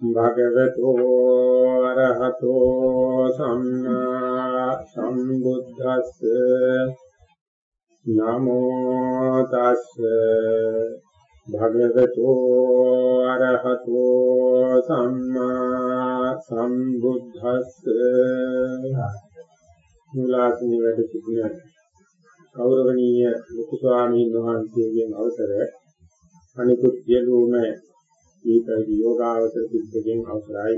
භගවතු අරහතෝ සම්මා සම්බුද්දස්ස. නමෝ තස්ස. භගවතු අරහතෝ සම්මා සම්බුද්දස්ස. මුලාසනි වැඩ සිටින ගෞරවනීය ලොකු ස්වාමීන් වහන්සේගෙන් අවසරයි. අනිකුත් සියලුම දීපයි යෝගාවචර සිද්ධෙන් අවසරයි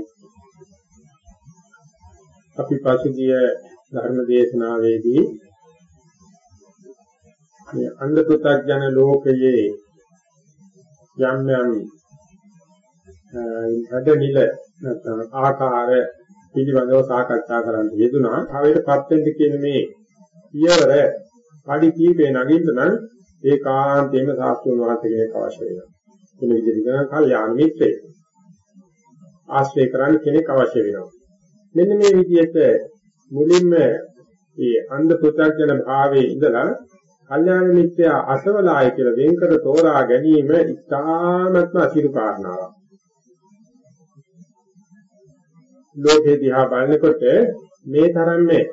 අපි පසුගිය ධර්ම දේශනාවේදී මේ අන්ධ පුතඥ ලෝකයේ යම් යම් අදනිල නැත්නම් ආකාර පිළිබඳව සාකච්ඡා කරන්න යෙදුනා. ආවෙටපත් වෙන්න කියන මේ පියවර පඩි කීපේ නගින්න නම් ඒකාන්තයෙන්ම සාස්ත්‍රුන් වහන්සේ කෙනෙක් අවශ්‍ය වෙනවා. මේ විදිහට කරන කල්යාණ මිත්‍රයෙක්. ආශ්‍රය කරන්න කෙනෙක් අවශ්‍ය වෙනවා. මෙන්න මේ විදිහට මුලින්ම මේ අන්ධ පුත්‍රජන භාවයේ ඉඳලා කල්යාණ මිත්‍යා අසවලාය කියලා වෙන්කර තෝරා ගැනීම ඉතාමත්ම අසිරු කාරණාවක්. ලෝකේ දිහා බලනකොට මේ තරම් මේ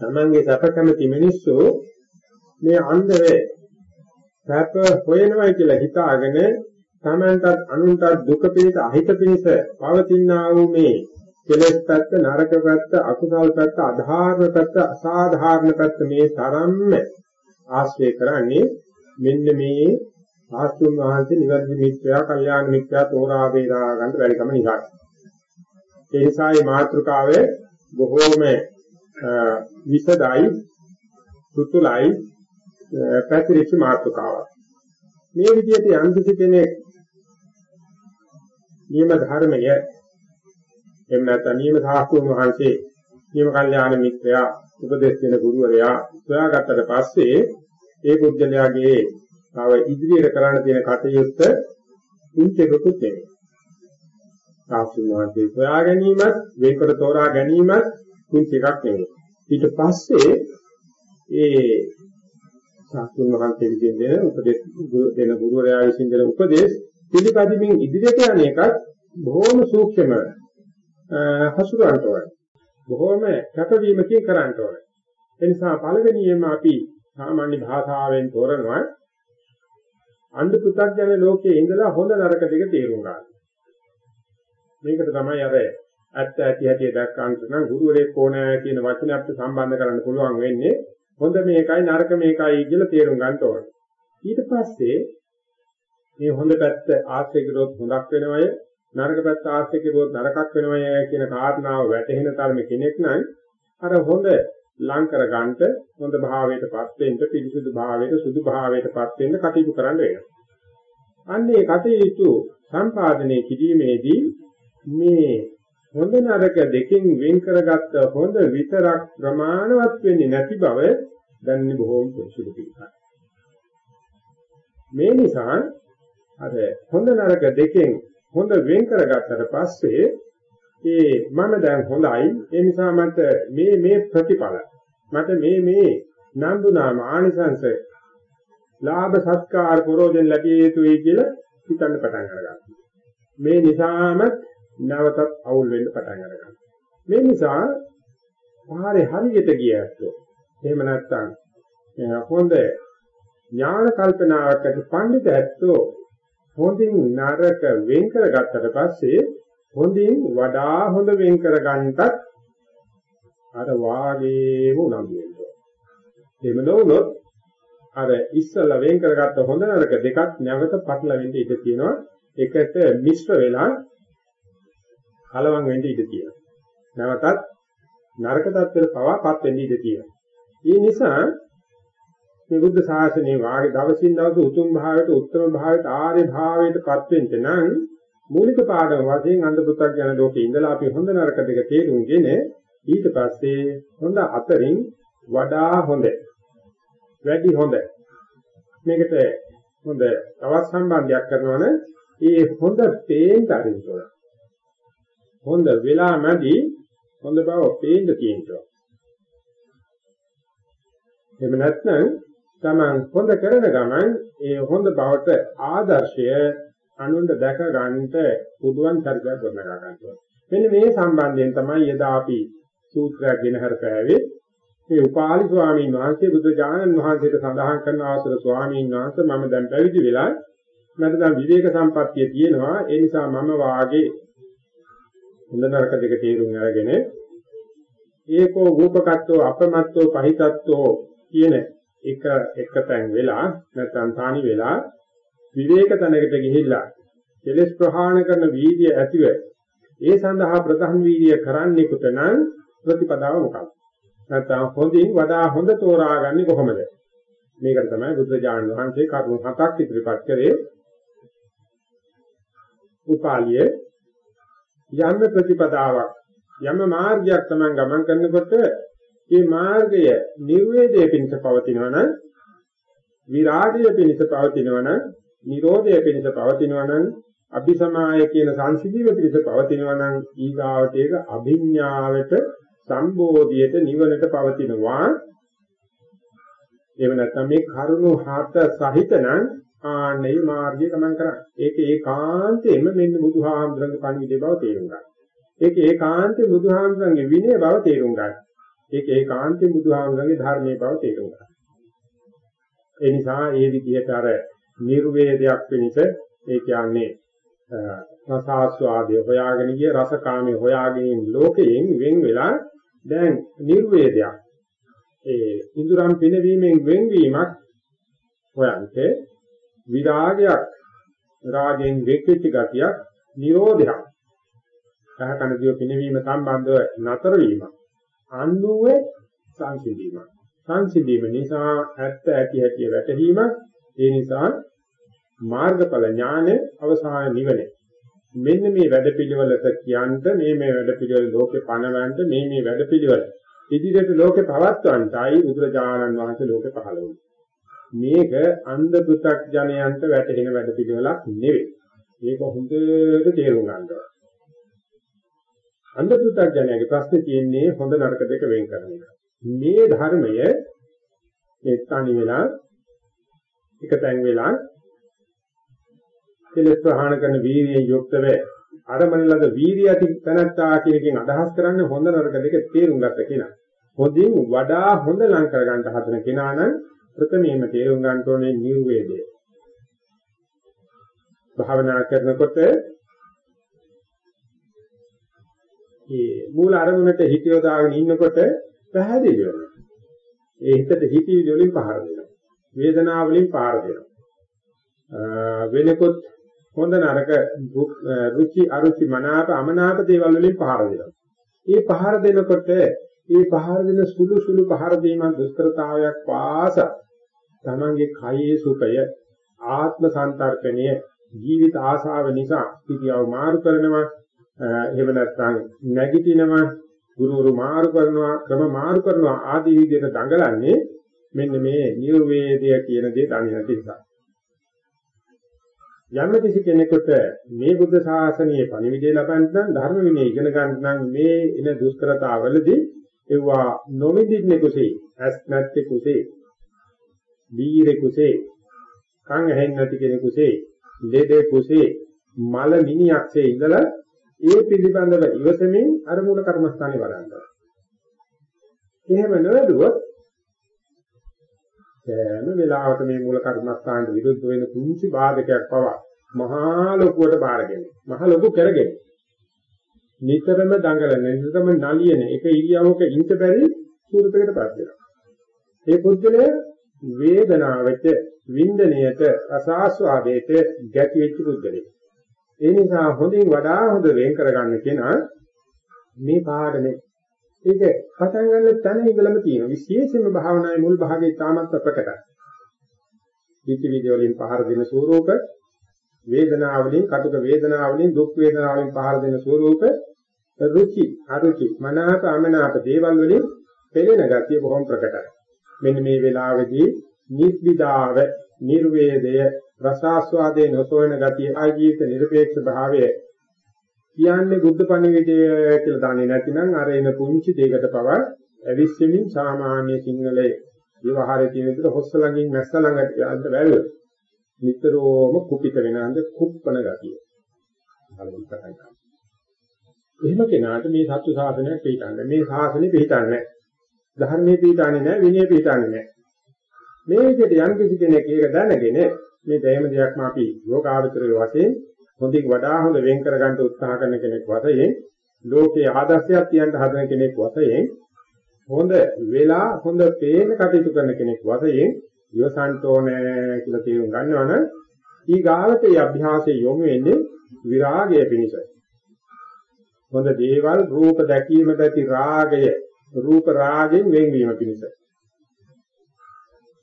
තමන්ගේ සැප කැමති මිනිස්සු මේ අන්ධවේ සැප හොයනවා කියලා හිතාගෙන තමන්ටත් අනුන්ටත් දුක පිණිස අහිත පිණිස පවතිනා වූ මේ කෙලෙස් පැත්ත නරක පැත්ත අකුසල් පැත්ත අධාර්ම පැත්ත අසාධාරණ පැත්ත මේ තරම්ම ආශ්‍රය කරන්නේ මෙන්න මේ ආස්තුන් වහන්සේ නිවර්ති මිත්‍යා කල්යාණ මිත්‍යා තෝරා වේදා ගන්න බැරිකම නිසා. ඒ නිසා මේ මාත්‍රකාවේ බොහෝම විසදයි සුතුලයි පැතිරිච්ච මාතෘකාවක්. මේ විදිහට යම් කිසි කෙනෙක් නියම ධර්මය එහෙම නැත්නම් නියම සාස්තුන් වහන්සේ නියම කල්යාණ මිත්‍රයා උපදෙස් දෙන ගුරුවරයා සොයාගත්තට පස්සේ ඒ පුද්ගලයාගේ තව ඉදිරියට කරන්න තියෙන කටයුත්ත උන්ටෙකුත් නෙමෙයි. සාස්තුන් වහන්සේ සොයා ගැනීමත් වේකර තෝරා ගැනීමත් කුංච එකක් නෙමෙයි. ඊට පස්සේ ඒ සාස්තුන් වහන්සේ විසින් දෙන උපදේශ දෙන ගුරුවරයා විසින් දෙන උපදේශ පිළිපදිමින් ඉදිරියට යන එකත් බොහොම සූක්ෂම හසුරවන්න ඕනේ. බොහොම කැපවීමකින් කරන්න ඕනේ. ඒ නිසා පළවෙනියෙන්ම අපි සාමාන්‍ය භාෂාවෙන් තෝරනවා අන්ධ පු탁ජන ලෝකයේ ඉඳලා හොඳ නරක දෙක තේරුම් ගන්න. මේකට තමයි අර ඇත්ත ඇති හැටි දැක්කන්ට නම් ගුරුවරයෙක් ඕනෑ කියන වචනේ අපිට සම්බන්ධ කරන්න පුළුවන් වෙන්නේ හොඳ මේකයි නරක මේකයි කියලා තේරුම් ගන්න ඕනේ. ඊට පස්සේ මේ හොඳ පැත්ත ආශ්‍රය කරොත් හොඳක් වෙනවය නරක පැත්ත ආශ්‍රය කරොත් නරකක් වෙනවය කියන කාරණාව වැටහෙන තරම කෙනෙක් නම් අර හොඳ ලං කර ගන්නට හොඳ භාවයටපත් වෙන්න පිරිසුදු භාවයට සුදු භාවයටපත් වෙන්න කටයුතු කරන්න වෙනවා. අන්නේ කටයුතු සම්පාදනය කිරීමේදී මේ හොඳ නරක දෙකෙන් වෙන් කරගත්ත හොඳ විතරක් ප්‍රමාණවත් වෙන්නේ නැති බව දැනන්නේ බොහෝම සුළු පිළිගන්න. මේ නිසා අර හොඳ නරක දෙකෙන් හොඳ වෙන් කරගත්තට පස්සේ ඒ මම දැන් හොඳයි ඒ නිසා මට මේ මේ ප්‍රතිඵල මට මේ මේ නන්දුනා මානිසංශ ලාභ සත්කාර පරෝජන ලැබිය යුතුයි කියලා හිතන්න පටන් ගන්නවා. මේ නිසාම නැවතත් අවුල් වෙන්න පටන් ගන්නවා. මේ නිසා පාරේ හරියට ගියැත්තෝ එහෙම නැත්නම් හොඳ ඥාන කල්පනාවක් ඇති පඬිත ඇත්තෝ හොඳින් නරක වෙන් කරගත්තට පස්සේ හොඳින් වඩා හොඳ වෙන් කරගන්නටත් අර වාගේම උනන්දු වෙනවා. එහෙම නොවුනොත් අර ඉස්සල්ලා වෙන් කරගත්ත හොඳ නරක දෙකක් නැවත පටලවෙන්න ඉඩ තියෙනවා. එකට මිශ්‍ර වෙලා කලවම් වෙන්න ඉඩ තියෙනවා. නැවතත් නරක tattweට පවාපත් වෙන්න ඉඩ තියෙනවා. ඒ නිසා මේ බුද්ධ ශාසනයේ වාගේ දවසින් දවස උතුම් භාවයට උත්තම භාවයට ආර්ය භාවයටපත් වෙන්න නම් මූලික පාඩම වශයෙන් අන්ධ පුතක් යන ලෝකේ ඉඳලා අපි හොඳ නරක දෙක තේරුම්ගෙන ඊට පස්සේ හොඳ අතරින් වඩා හොඳ වැඩි හොඳ මේකට හොඳ තවත් සම්බන්ධයක් කරනවනේ ඒ හොඳ පේන්න අරින්න ඕන හොඳ වෙලා නැදි හොඳ බව පේන්න තියෙනවා එහෙම නැත්නම් තමන් හොඳ කරන ගමන් ඒ හොඳ බවට ආදර්ශය අනුන්ට දැක ගන්නට පුදුවන් චරිතයක් ගොඩනගා ගන්නවා. මෙන්න මේ සම්බන්ධයෙන් තමයි එදා අපි සූත්‍රයක් ගෙන හරපෑවේ. මේ උපාලි ස්වාමීන් වහන්සේ බුදු දානන් වහන්සේට සඳහන් කරන ආසර ස්වාමීන් වහන්සේ මම දැන් පැවිදි වෙලා මට දැන් විවේක සම්පත්තිය තියෙනවා. ඒ නිසා මම වාගේ හොඳ නරක දෙක තේරුම් අරගෙන ඒකෝ රූපකත්වෝ අපමත්තෝ පහිතත්වෝ කියන එක එකතෙන් වෙලා නැත්නම් තනි වෙලා විවේක තැනකට ගිහිල්ලා කෙලස් ප්‍රහාණ කරන වීර්ය ඇතිව ඒ සඳහා ප්‍රධාන වීර්ය කරන්නෙකුට නම් ප්‍රතිපදාව මොකක්ද? නැත්නම් හොඳින් වඩා හොඳ තෝරාගන්නේ කොහොමද? මේකට තමයි බුද්ධ ඥාන වහන්සේ කරුණු හතක් ඉදිරිපත් කරේ. උපාලිය යම් ප්‍රතිපදාවක් යම් මාර්ගයක් තමයි ගමන් කරනකොට මේ මාර්ගය නිර්වේදයේ පිණිස පවතිනවා නම් විරාගය පිණිස පවතිනවා නම් නිරෝධය පිණිස පවතිනවා නම් අபிසමාය කියන සංසිධිව පිණිස පවතිනවා නම් ඊගාවට ඒක අභිඥාවට සම්බෝධියට නිවනට පවතිනවා. එහෙම නැත්නම් මේ කරුණු හත සහිත නම් ආනේ මාර්ගය ගමන් කරන්නේ. ඒක ඒකාන්තයෙන්ම මෙන්න බුදුහාමුදුරන්ගේ පණිවිඩය බව තේරුම් ගන්න. ඒක ඒකාන්තයෙන් බුදුහාමුදුරන්ගේ විනය බව තේරුම් ගන්න. ඒක ඒකාන්තයෙන් බුදුහාමුදුරන්ගේ ධර්මයේ බව තේරුම් ගන්න. ඒ නිසා ඒ විදිහට අර නිර්වේදයක් වෙනස ඒ කියන්නේ රසාස්වාදය හොයාගෙන ගිය රසකාමයේ හොයාගෙන ලෝකයෙන් වෙන් වෙලා දැන් නිර්වේදයක් ඒ ඉඳුරම් පිනවීමෙන් වෙන්වීමක් හොයන්තේ විරාගයක් රාගෙන් වෙක්විච්ච ගතියක් නිරෝධයක්. සහකන දිය පිනවීම සම්බන්ධව නතර වීම. අනුවේ සංසිඳීම. සංසිඳීම නිසා ඇත්ත ඇති හැටි වැටහීම. ඒ නිසා මාර්ගඵල ඥාන අවසාන නිවන. මෙන්න මේ වැඩපිළිවෙලට කියන්ට මේ මේ වැඩපිළිවෙල ලෝකේ පණවන්න මේ මේ වැඩපිළිවෙල. ඉදිරියට ලෝකේ පවත්වන්නයි බුදුරජාණන් වහන්සේ ලෝකේ පහළ වුණේ. මේක අන්ධ පු탁 ජනයන්ට වැටහෙන වැඩපිළිවෙලක් නෙවෙයි. මේක හොඳට තේරුම් ගන්න ඕනේ. අන්ධ පු탁 ජනයාගේ ප්‍රශ්නේ තියෙන්නේ හොඳ නරක දෙක වෙන් කරන එක. මේ ධර්මය මේ තනි වෙලා එකතෙන් වෙලා කෙලස් ප්‍රහාණ කරන වීර්යයෙන් යුක්තව අරමණ ලද වීර්ය ඇති තනත්තා කියන එකෙන් අදහස් කරන්නේ හොඳ නරක දෙක තේරුම් ගත්ත කෙනා. හොඳින් වඩා හොඳ ලං කර ගන්න හදන කෙනා නම් ප්‍රථමයෙන්ම තේරුම් ගන්න ඕනේ නිර්වේදය. භාවනා කරනකොට ඒ මූල අරමුණට හිත යොදාගෙන ඉන්නකොට පැහැදිලි වෙනවා. ඒ හිතට හිතවිලි වලින් පහර දෙනවා. වේදනාව වලින් පහර දෙනවා. වෙනකොත් හොඳ නරක රුචි අරුචි මනාප අමනාප දේවල් වලින් පහර දෙනවා. මේ පහර දෙනකොට මේ පහර දෙන සුළු සුළු පහර දීම දුෂ්කරතාවයක් පාස තමන්ගේ කයේ සුඛය ආත්ම සංතර්පණය ජීවිත ආශාව නිසා පිටියව මාරු කරනවා. එහෙම නැත්නම් නැගිටිනවා ගුරුවරු මාරු කරනවා ක්‍රම මාරු කරනවා ආදී විදිහට දඟලන්නේ මෙන්න මේ නිර්වේදය කියන දේ දන්නේ නැති නිසා. යම් කිසි කෙනෙකුට මේ බුද්ධ ශාසනයේ පණිවිඩය ලබන්න නම් ධර්ම විනය ඉගෙන ගන්න නම් මේ එන දුෂ්කරතාවලදී ඒවා නොමිදින්නේ කුසේ ඇස් නැත්තේ කුසේ බීරේ කුසේ කන් ඇහෙන්නේ නැති කෙනෙකුසේ ලෙඩේ කුසේ මල මිනියක්සේ ඉඳලා ඒ පිළිබඳව ඉවසමින් අර මූල කර්මස්ථානේ වඩන්නවා. එහෙම නොවැදුවොත් සෑම වෙලාවක මේ මූල කර්මස්ථානට විරුද්ධ වෙන කුංචි බාධකයක් පවා මහා ලොකුවට බාරගෙන මහා ලොකු කරගෙන නිතරම දඟලන නිතරම නලියන එක ඉරියව්වක ඉන්න බැරි ස්වරූපයකටපත් වෙනවා. ඒ පුද්ගලයා වේදනාවට වින්දනයට රසාස්වාදයට ගැටි වෙච්ච පුද්ගලෙක්. ඒ නිසා හොඳින් වඩා හොඳ වෙන් කරගන්න කෙනා මේ පාඩනේ ඒක පටන් ගන්න තැන ඉඳලම තියෙනවා. විශේෂයෙන්ම භාවනාවේ මුල් භාගයේ තාමත් ප්‍රකටයි. පිටිවිද වලින් පහර දෙන ස්වરૂප වේදනාවලින් කටුක වේදනාවලින් දුක් වේදනාවලින් පහර දෙන ස්වરૂප රුචි අරුචි මනාප අමනාප දේවල් වලින් පෙළෙන ගතිය බොහොම ප්‍රකටයි. මෙන්න මේ වෙලාවේදී නිබ්බිදාව නිර්වේදය රසාස්වාදයේ නොසොයන ගතිය ආජීවිත නිර්පේක්ෂ භාවය කියන්නේ බුද්ධ පණිවිඩය කියලා දන්නේ නැතිනම් අර එන පුංචි දෙයකට පවා ඇවිස්සෙමින් සාමාන්‍ය සිංහලයේ විවහාරයේ තියෙන විදිහට හොස්ස ළඟින් මැස්ස ළඟට යන්න බැරුව නිතරම කුපිත වෙනාඳ කුප්පන ගතිය. බලන්න පටන් ගන්නවා. එහෙම කෙනාට මේ සත්‍ය ශාසනය පිළිතන්නේ මේ ශාසනය පිළිතන්නේ නැහැ. ධර්මයේ පිළිතන්නේ නැහැ විනය පිළිතන්නේ නැහැ. මේ විදිහට යම් කිසි කෙනෙක් ඒක දැනගෙන මේ දයම දෙයක්ම අපි යෝගාවචරයේ වශයෙන් හොඳින් වඩා හොඳ වෙන් කරගන්න උත්සාහ කරන කෙනෙක් වශයෙන් ලෝකයේ ආදර්ශයක් තියන්න හදන කෙනෙක් වශයෙන් හොඳ වෙලා හොඳ පේන කටයුතු කරන කෙනෙක් වශයෙන් ඉවසන්ට ඕනේ කියලා තේරුම් ගන්නවනම් ඊගාවට මේ අභ්‍යාසයේ යොමු වෙන්නේ විරාගය පිණිසයි. හොඳ දේවල් රූප දැකීමට ඇති රාගය රූප රාගයෙන් වෙන්වීම පිණිසයි.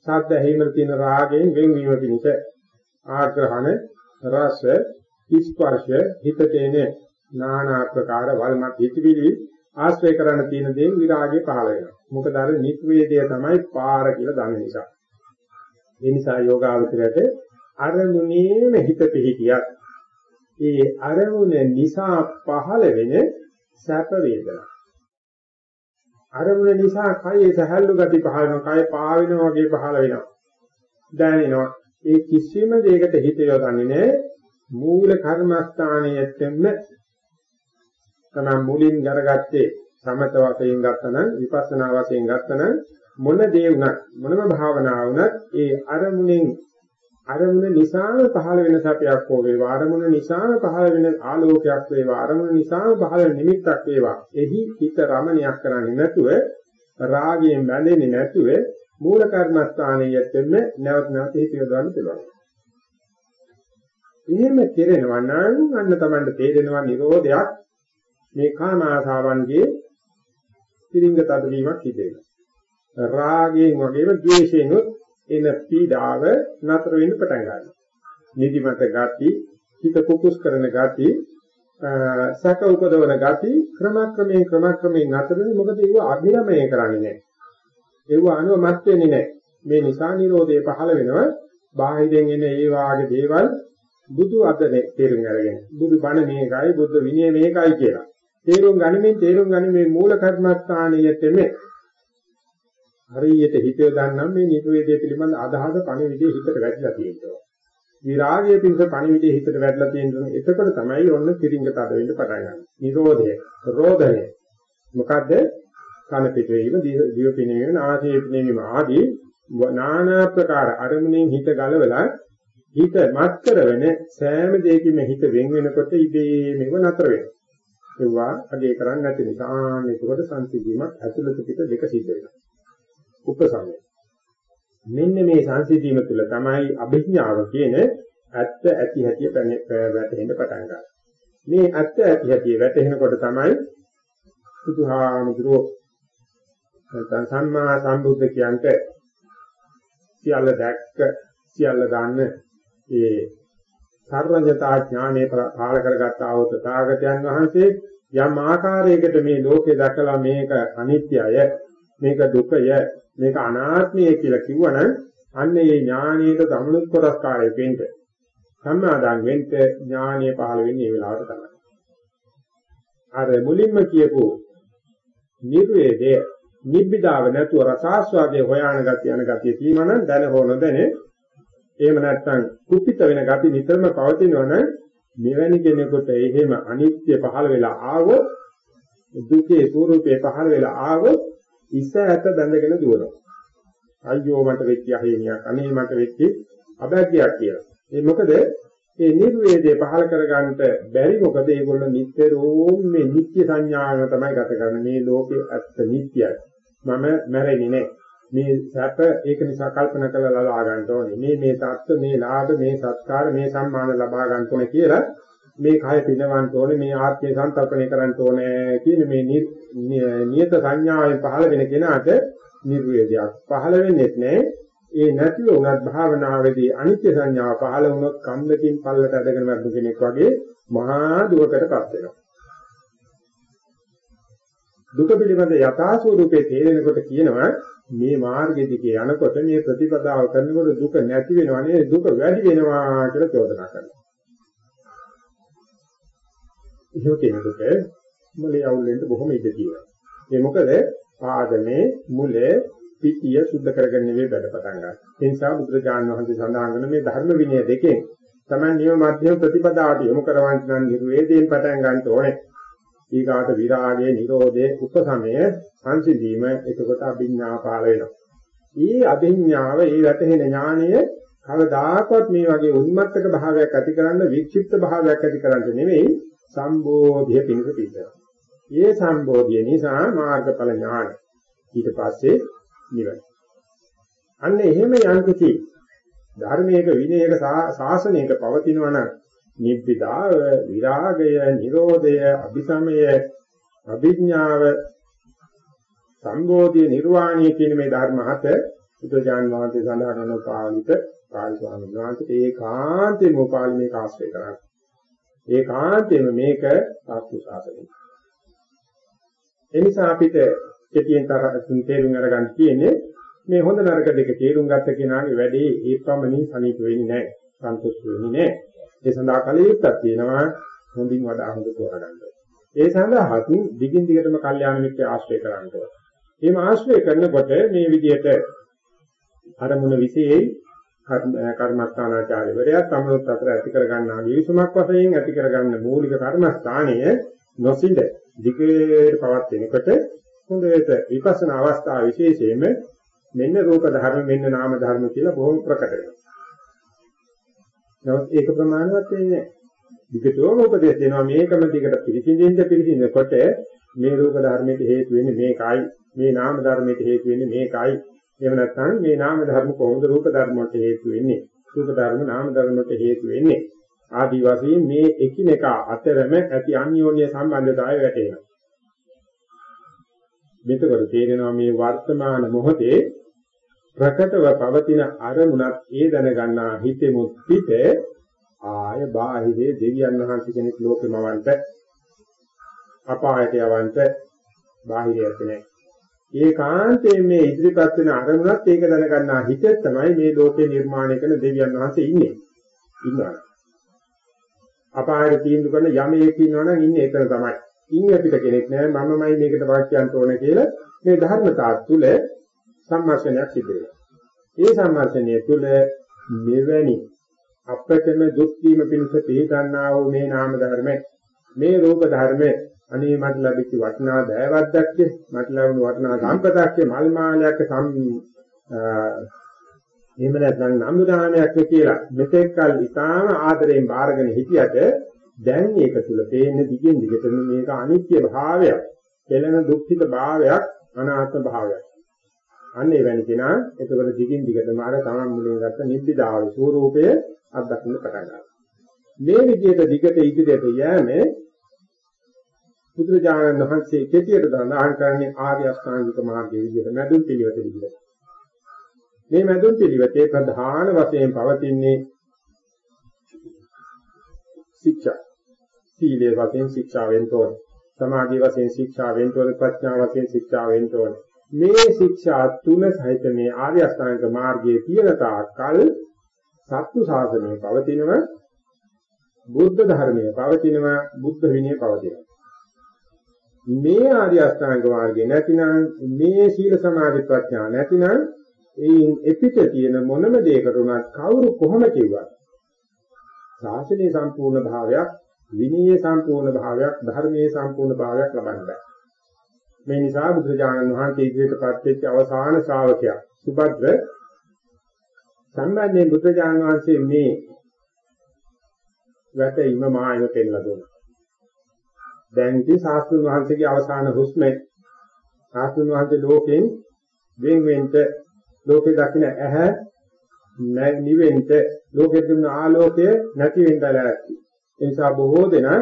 ශබ්ද ඇහිීමට තියෙන රාගයෙන් වෙන්වීම පිණිස ආග්‍රහණ රස ස්පර්ශ හිතට එන নানা ආකාර වල්මත් හිතවිලි ආශ්‍රය කරන්න තියෙන දේ විරාගය පහළ වෙනවා. මොකද අර නිත්වේදය තමයි පාර කියලා දන්න නිසා. ඒ නිසා යෝගාවචරයට අරමුණේම හිත පිහිටියක්. ඒ අරමුණ නිසා පහළ වෙන සැප වේදනා. අරමුණ නිසා කයේ සහැල්ලු ගති පහළ වෙනවා, කය පාවෙනවා වගේ පහළ වෙනවා. දැනෙනවා. ඒ කිසිම දෙයකට හිත යොදන්නේ නැහැ. මූල කර්මස්ථානයේත්ෙම තමයි මුලින් කරගත්තේ සමත වශයෙන් ගත්තනම් විපස්සනා වශයෙන් ගත්තනම් මොන දේ වුණත් මොනම භාවනාව වුණත් ඒ අරමුණෙන් අරමුණ නිසාම පහළ වෙන සැපයක් හෝ වේවා අරමුණ නිසාම පහළ වෙන ආලෝකයක් වේවා අරමුණ නිසාම පහළ වෙන නිමිත්තක් වේවා එහි හිත රමණයක් කරන්නේ නැතුව රාගයෙන් බැඳෙන්නේ නැතුව මූල කර්මස්ථානයේත්ෙම නැවත නැවත හිත යොදවන්න පුළුවන් එහෙම කෙරෙනවා නම් අන්න Tamanට තේරෙනවා නිරෝධයක් මේ කාම ආසාවන්ගේ පිරිංග තදවීමක් සිදු වෙනවා. රාගයෙන් වගේම ද්වේෂයෙන් එන පීඩාව නතර වෙන්න පටන් ගන්නවා. නිදිමත ගති, හිත කුකුස් කරන ගති, සැක උපදවන ගති ක්‍රමක්‍රමයෙන් ක්‍රමක්‍රමයෙන් නතර වෙන මොකද ඒව අභිරමණය කරන්නේ නැහැ. ඒව අනුමත් වෙන්නේ නැහැ. මේ නිසා Nirodhe පහළ වෙනවා. බාහිරෙන් එන ඒ වාගේ දේවල් බුදු අදනේ තේරුම් අරගෙන බුදු බණ මේකයි බුද්ධ විනය මේකයි කියලා. තේරුම් ගනිමින් තේරුම් ගනිමින් මූල කර්මස්ථානයේතෙම හරියට හිතේ දන්නම් මේ නිර්වේදයේ පිළිබඳ අදහස පණිවිඩයේ හිතට වැටලා තියෙනවා. විරාගය පිණිස පණිවිඩයේ හිතට වැටලා තියෙනවා. එතකොට තමයි ඔන්න කිරින්ග තද වෙන්න පටන් ගන්නේ. නිරෝධය, රෝධය. මොකද්ද? කන පිට වීම, දිව පිනවීම, නාසය පිනවීම ආදී নানা ප්‍රකාර අරමුණෙන් හිත ගලවලා හිත මත් කරවෙන සෑම දෙයකින්ම හිත වෙන් වෙනකොට ඉබේම ඒව නතර වෙනවා. ඒවා අගේ කරන්නේ නැති නිසා මේකට සංසිද්ධීමක් ඇතුළත පිට දෙක සිද්ධ වෙනවා. උපසමය. මෙන්න මේ සංසිද්ධීම තුළ තමයි අභිඥාව කියන ඇත්ත ඇති හැටි වැටෙන්න පටන් ගන්නේ. මේ ඇත්ත ඇති හැටි වැටෙනකොට තමයි බුදුහාමුදුරුවෝ නැත්නම් සම්මා සම්බුද්ධ කියන්ට සියල්ල දැක්ක සියල්ල දන්න ඒ සර්වඥතා ඥානය පාල කරගත් ආවත තාගතයන් වහන්සේ යම් ආකාරයකට මේ ලෝකේ දැකලා මේක අනිත්‍යය මේක දුකය මේක අනාත්මය කියලා කිව්වනම් අන්න ඒ ඥානීයට ගමනුත් කොටස් කාර්යය වෙන්න සම්මාදන් වෙන්න ඥානීය පහළ වෙන්නේ මේ වෙලාවට තමයි. අර මුලින්ම කියපු නිර්වේදයේ නිබ්බිදාව නැතුව රසාස්වාදයේ හොයාන ගතිය යන ගතිය තියෙනවනම් දැන හෝ නොදැනේ එහෙම නැත්නම් කුපිත වෙන gati නිතරම පවතිනවනම් මෙවැනි කෙනෙකුට එහෙම අනිත්‍ය පහළ වෙලා ආවොත් දුකේ ස්වરૂපේ පහළ වෙලා ආවොත් ඉස්ස ඇත බැඳගෙන දුවනවා. අයියෝ මට වෙච්ච අහේනියක් අනේ මට වෙච්ච අබැග්ගයක් කියලා. ඒ මොකද? ඒ නිර්වේදේ පහල කරගන්නට බැරි මොකද? ඒගොල්ලෝ නිට්ටරෝම් මේ නිත්‍ය සංඥාව තමයි ගත කරන්නේ. මේ ලෝකේ ඇත්ත නිට්ටයයි. මම මැරෙන්නේ නැහැ. මේ සැප ඒක නිසා කල්පනා කරලා ලබා ගන්න ඕනේ. මේ මේ தත්ත්ව මේ ලාභ මේ සත්කාර මේ සම්මාන ලබා ගන්න ඕනේ කියලා මේ කය පිනවන්න ඕනේ මේ ආත්මය සංකල්පණය කරන්න ඕනේ කියන මේ නියත සංඥාවෙන් පහළ වෙන කෙනාට නිර්වේදයක් පහළ වෙන්නේ නැහැ ඒ නැතිව උනත් භාවනාවේදී අනිත්‍ය සංඥාව පහළ වුණොත් කන්දකින් පල්ලට අදගෙන වඩු කෙනෙක් වගේ මහා දුකකටපත් වෙනවා. දුක පිළිබඳ යථා ස්වરૂපේ තේරෙනකොට කියනවා මේ මාර්ගය දිගේ යනකොට මේ ප්‍රතිපදාව කරනකොට දුක නැති වෙනවා නේ දුක වැඩි වෙනවා කියලා චෝදනා කරනවා. එහෙම කෙනෙකුට මොලේ අවුල් වෙන්න බොහොම ඉඩ තියෙනවා. ඒ මොකද ආදමේ මුලේ පිටිය සුද්ධ කරගෙන නෙවෙයි වැඩ පටන් ගන්න. ඒ නිසා බුදුරජාණන් වහන්සේ සඳහන් කරන මේ ධර්ම විනය දෙකෙන් තමයි නියම මධ්‍යම ප්‍රතිපදාවට යොමු කරවන්න නම් නිර්වේදයෙන් පටන් ගන්න ඕනේ. ඊගාට විරාගයේ, නිරෝධයේ, උපසමය, සංසිඳීම එතකොට අභිඥා පාල වෙනවා. ඊ අභිඥාව, ඊ වැටහෙන ඥානය කවදාකවත් මේ වගේ උන්මත්තක භාවයක් ඇති කරන්න, වික්ෂිප්ත භාවයක් ඇති කරන්න නෙවෙයි සම්බෝධිය පිණිස පිටනවා. ඒ සම්බෝධිය නිසා මාර්ගඵල ඥාන. ඊට පස්සේ නිවන. අන්න එහෙම යන්කිසි ධර්මයක විනයක ශාසනයක පවතිනවා නම් නිබ්බිදාව විරාගය නිරෝධය අபிසමය අභිඥාව සම්බෝධිය නිර්වාණය කියන මේ ධර්ම හත බුදුජාන් වහන්සේ සඳහන් කරන පාළිත පාළි ස්වාමීන් වහන්සේ ඒකාන්තයෙන්ම පාළි මේක ආශ්‍රය කරන්නේ ඒකාන්තයෙන්ම මේක සාස්තු ශාසනය එනිසා අපිට කෙටියෙන් තරකින් තේරුම් අරගන්න තියෙන්නේ මේ හොඳ නරක දෙක තේරුම් ගත්ත කෙනාගේ වැඩේ ඒ පමණින් සනීප වෙන්නේ නැහැ. සන්තුෂ්ට වෙන්නේ නැහැ. ඒ සඳහා කලියුත්තක් තියෙනවා හොඳින් වඩා හොඳ තෝරගන්න. ඒ සඳහා දිගින් දිගටම කල්යාණ මිත්‍ය ආශ්‍රය කරන්න ඕනේ. එහෙම ආශ්‍රය කරනකොට මේ විදිහට අරමුණ විශේෂයි කර්මස්ථානාචාර්යවරයා තමනුත් අතර ඇති කරගන්නා විසුමක් වශයෙන් ඇති කරගන්න මූලික කර්මස්ථානය නොසිඳ දිගට පවත් වෙනකොට හොඳට විපස්සනා අවස්ථාව විශේෂයෙන්ම මෙන්න රූප ධර්ම මෙන්න නාම ධර්ම කියලා බොහොම ප්‍රකට වෙනවා. නමුත් ඒක ප්‍රමාණවත් වෙන්නේ නැහැ. විකටෝම උපදේශ දෙනවා මේකම දිගට පිළිසිඳින්ද පිළිසිඳනකොට මේ රූප ධර්මයට හේතු වෙන්නේ මේකයි මේ නාම ධර්මයට හේතු වෙන්නේ මේකයි එහෙම නැත්නම් මේ නාම ධර්ම කොහොමද රූප ධර්ම වලට හේතු වෙන්නේ? රූප ධර්ම නාම ධර්ම වලට හේතු වෙන්නේ? ආදි වශයෙන් මේ එකිනෙක අතරම ඇති අන්‍යෝන්‍ය සම්බන්ධතාවය වැටෙනවා මෙතකොට තේරෙනවා මේ වර්තමාන මොහොතේ ප්‍රකටව පවතින අරමුණක් ඒ දැනගන්නා හිතෙමුත් පිට ආය බාහිරේ දෙවියන් වහන්සේ කෙනෙක් ලෝකෙමවන්ට අපායට යවන්ට බාහිරයක් නැහැ. ඒකාන්තයෙන් මේ ඉදිරිපත් වෙන අරමුණත් ඒක දැනගන්නා හිතේ තමයි මේ ලෝකේ නිර්මාණය කරන දෙවියන් වහන්සේ ඉන්නේ. ඉන්නවා. අපායට තීන්දුව කරන යමෙක් ඉන්නවනම් ඉන්නේ එතන තමයි. ඉන් අපිට කෙනෙක් නැහැ මමමයි මේකට වාක්‍යයන්ට ඕන කියලා මේ ධර්මතා තුළ සම්මාසනයක් සිදු වෙනවා. ඒ සම්මාසනය තුළ මෙවැනි අපතම දුක් වීම පිණිස පිළිගන්නා වූ මේ නාම ධර්ම මේ රූප ධර්ම අනේ මට ලැබිච්ච වටිනා දෑවැද්දක්ද මට ලැබුණු වටිනා සම්පතක්ද මල් මාලයක් සම් එහෙම නැත්නම් නම්බුදානයක් කියලා මෙතෙක් කල ඉතාම ආදරෙන් බාරගෙන හිටියට දැන් ඒක තුල පේන දිගින් දිගටම මේක අනිත්‍ය භාවයක්, පෙළෙන දුක්ඛිත භාවයක්, අනාත්ම භාවයක්. අන්න ඒ වැනි කෙනා එතකොට දිගින් දිගටම අර තමන් මුලින් ගත්ත නිබ්බිදාවේ ස්වરૂපය අත්දකින්න පටන් ගන්නවා. මේ විදිහට දිගට ඉදිරියට යෑමේ බුදුරජාණන් වහන්සේ කෙටියට සඳහන් කරන්නේ ආර්ය අෂ්ටාංගික මාර්ගයේ විදිහට මැදුම් පිළිවෙත විදිහට. මේ මැදුම් පිළිවෙතේ ප්‍රධාන වශයෙන් පවතින්නේ ශික්ෂා. සීලයේ වශයෙන් ශික්ෂා වෙන්න ඕනේ. සමාධියේ වශයෙන් ශික්ෂා වෙන්න ඕනේ. ප්‍රඥා වශයෙන් ශික්ෂා වෙන්න ඕනේ. මේ ශික්ෂා තුන සහිත මේ ආර්ය අෂ්ටාංග මාර්ගයේ තියෙන තාක්කල් සත්තු ශාසනය පවතිනව බුද්ධ ධර්මයේ පවතිනව බුද්ධ විනය පවතිනව. මේ ආර්ය අෂ්ටාංග මාර්ගය නැතිනම් මේ සීල සමාධි ප්‍රඥා නැතිනම් එයින් එපිට තියෙන මොනම දෙයකට උනත් කවුරු කොහොම කිව්වත් ශාසනීය සම්පූර්ණ භාවයක් විනීය සම්පූර්ණ භාවයක් ධර්මයේ සම්පූර්ණ භාවයක් ලබන්න බෑ. මේ නිසා බුදුරජාණන් වහන්සේ ඉදිරියටපත් වෙච්ච අවසාන ශ්‍රාවකයා සුභද්‍ර සම්බන්ධයෙන් බුදුරජාණන් වහන්සේ මේ වැටීම මායම පෙන්ලා දුන්නා. දැන් ඉතින් සාස්ත්‍රුන් වහන්සේගේ අවසාන හුස්මේ සාස්ත්‍රුන් වහන්සේ ලෝකෙන් වෙන් වෙන්ට ලෝකේ දකින්න ඇහැ නිවෙන්ට ලෝකෙ දුන්න ආලෝකය නැති වෙන්න ලෑස්ති. ඒ නිසා බොහෝ දෙනා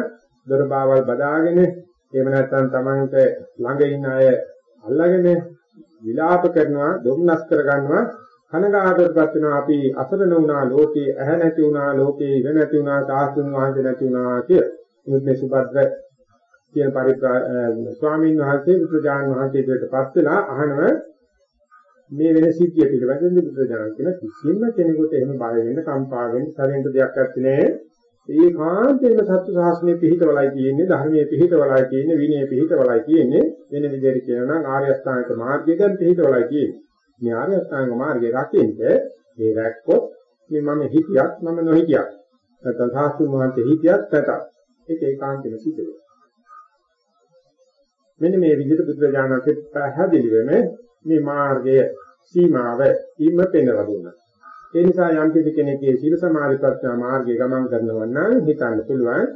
දොරබාවල් බදාගෙන එහෙම නැත්නම් Tamanට ළඟ ඉන්න අය අල්ලගෙන විලාප කරනවා, දුම්නස් කරගන්නවා, කනගාටුවටපත් වෙනවා අපි අසරණ වුණා ලෝකේ ඇහැ නැති වුණා ලෝකේ ඉර නැති වුණා සාස්තුන් වහන්සේ නැති වුණා කිය. මුද්දේ සුබද්ද කියන පරිප්‍රා ස්වාමීන් වහන්සේ බුදුජාන වහන්සේට පස් වෙලා අහනව මේ වෙන සිද්ධිය පිළිබඳව බුදුජානක කියන කිසිම කෙනෙකුට එහෙම බය වෙන්න කම්පා වෙන්න සරෙන්ට දෙයක් නැත්තේ ඒ කාන්තේම සත්‍ය ශාස්ත්‍රයේ පිහිටවලයි තියෙන්නේ ධර්මයේ පිහිටවලයි තියෙන්නේ විනය පිහිටවලයි තියෙන්නේ. වෙන විදිහට කියනවා නම් ආර්ය අෂ්ටාංගික මාර්ගය ගැන පිහිටවලයි තියෙන්නේ. මේ ආර්ය අෂ්ටාංගික මාර්ගයේ රකින්න ඒ රැක්කොත් මේ මම හිතියක් මම නොහිතියක් නැත්නම් සාස්ත්‍රීය මහන්තේ හිතියක් නැතත්. ඒක ඒකාන්තෙම සිද්ධ වෙනවා. මෙන්න මේ විදිහට බුදුරජාණන්සේ පැහැදිලිවම මේ මාර්ගය සීමාව ඉම්ම පෙන්වලා දුන්නා. ඒ නිසා යම් කෙනෙක්ගේ සීල සමාධි ප්‍රඥා මාර්ගයේ ගමන් කරනවා නම් හිතන්න පුළුවන්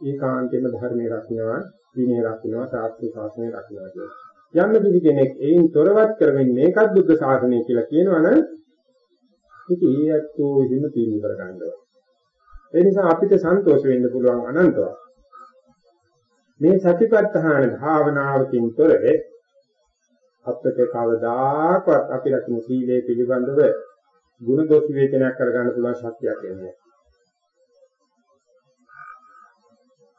ඒකාන්තයෙන්ම ධර්මයේ රකින්නවා, දීනේ රකින්නවා, සාස්ත්‍රීය ශාසනය රකින්නවා කියලා. යම් කිසි කෙනෙක් ඒන් තොරවත් කරමින් මේකත් බුද්ධ ශාසනය කියලා කියනවනම් ඉතින් ඒ ඇත්තෝ හිම තීන්දුව කරගන්නවා. ඒ නිසා අපිට සන්තෝෂ වෙන්න පුළුවන් අනන්තවත්. මේ සතිපට්ඨාන භාවනාවකින් තොරව අපිට කවදාකවත් අපි රකින්න සීලය පිළිබඳව ಗುಣ දොස් විවේචනයක් කරගන්න පුළුවන් ශක්තියක් එන්නේ.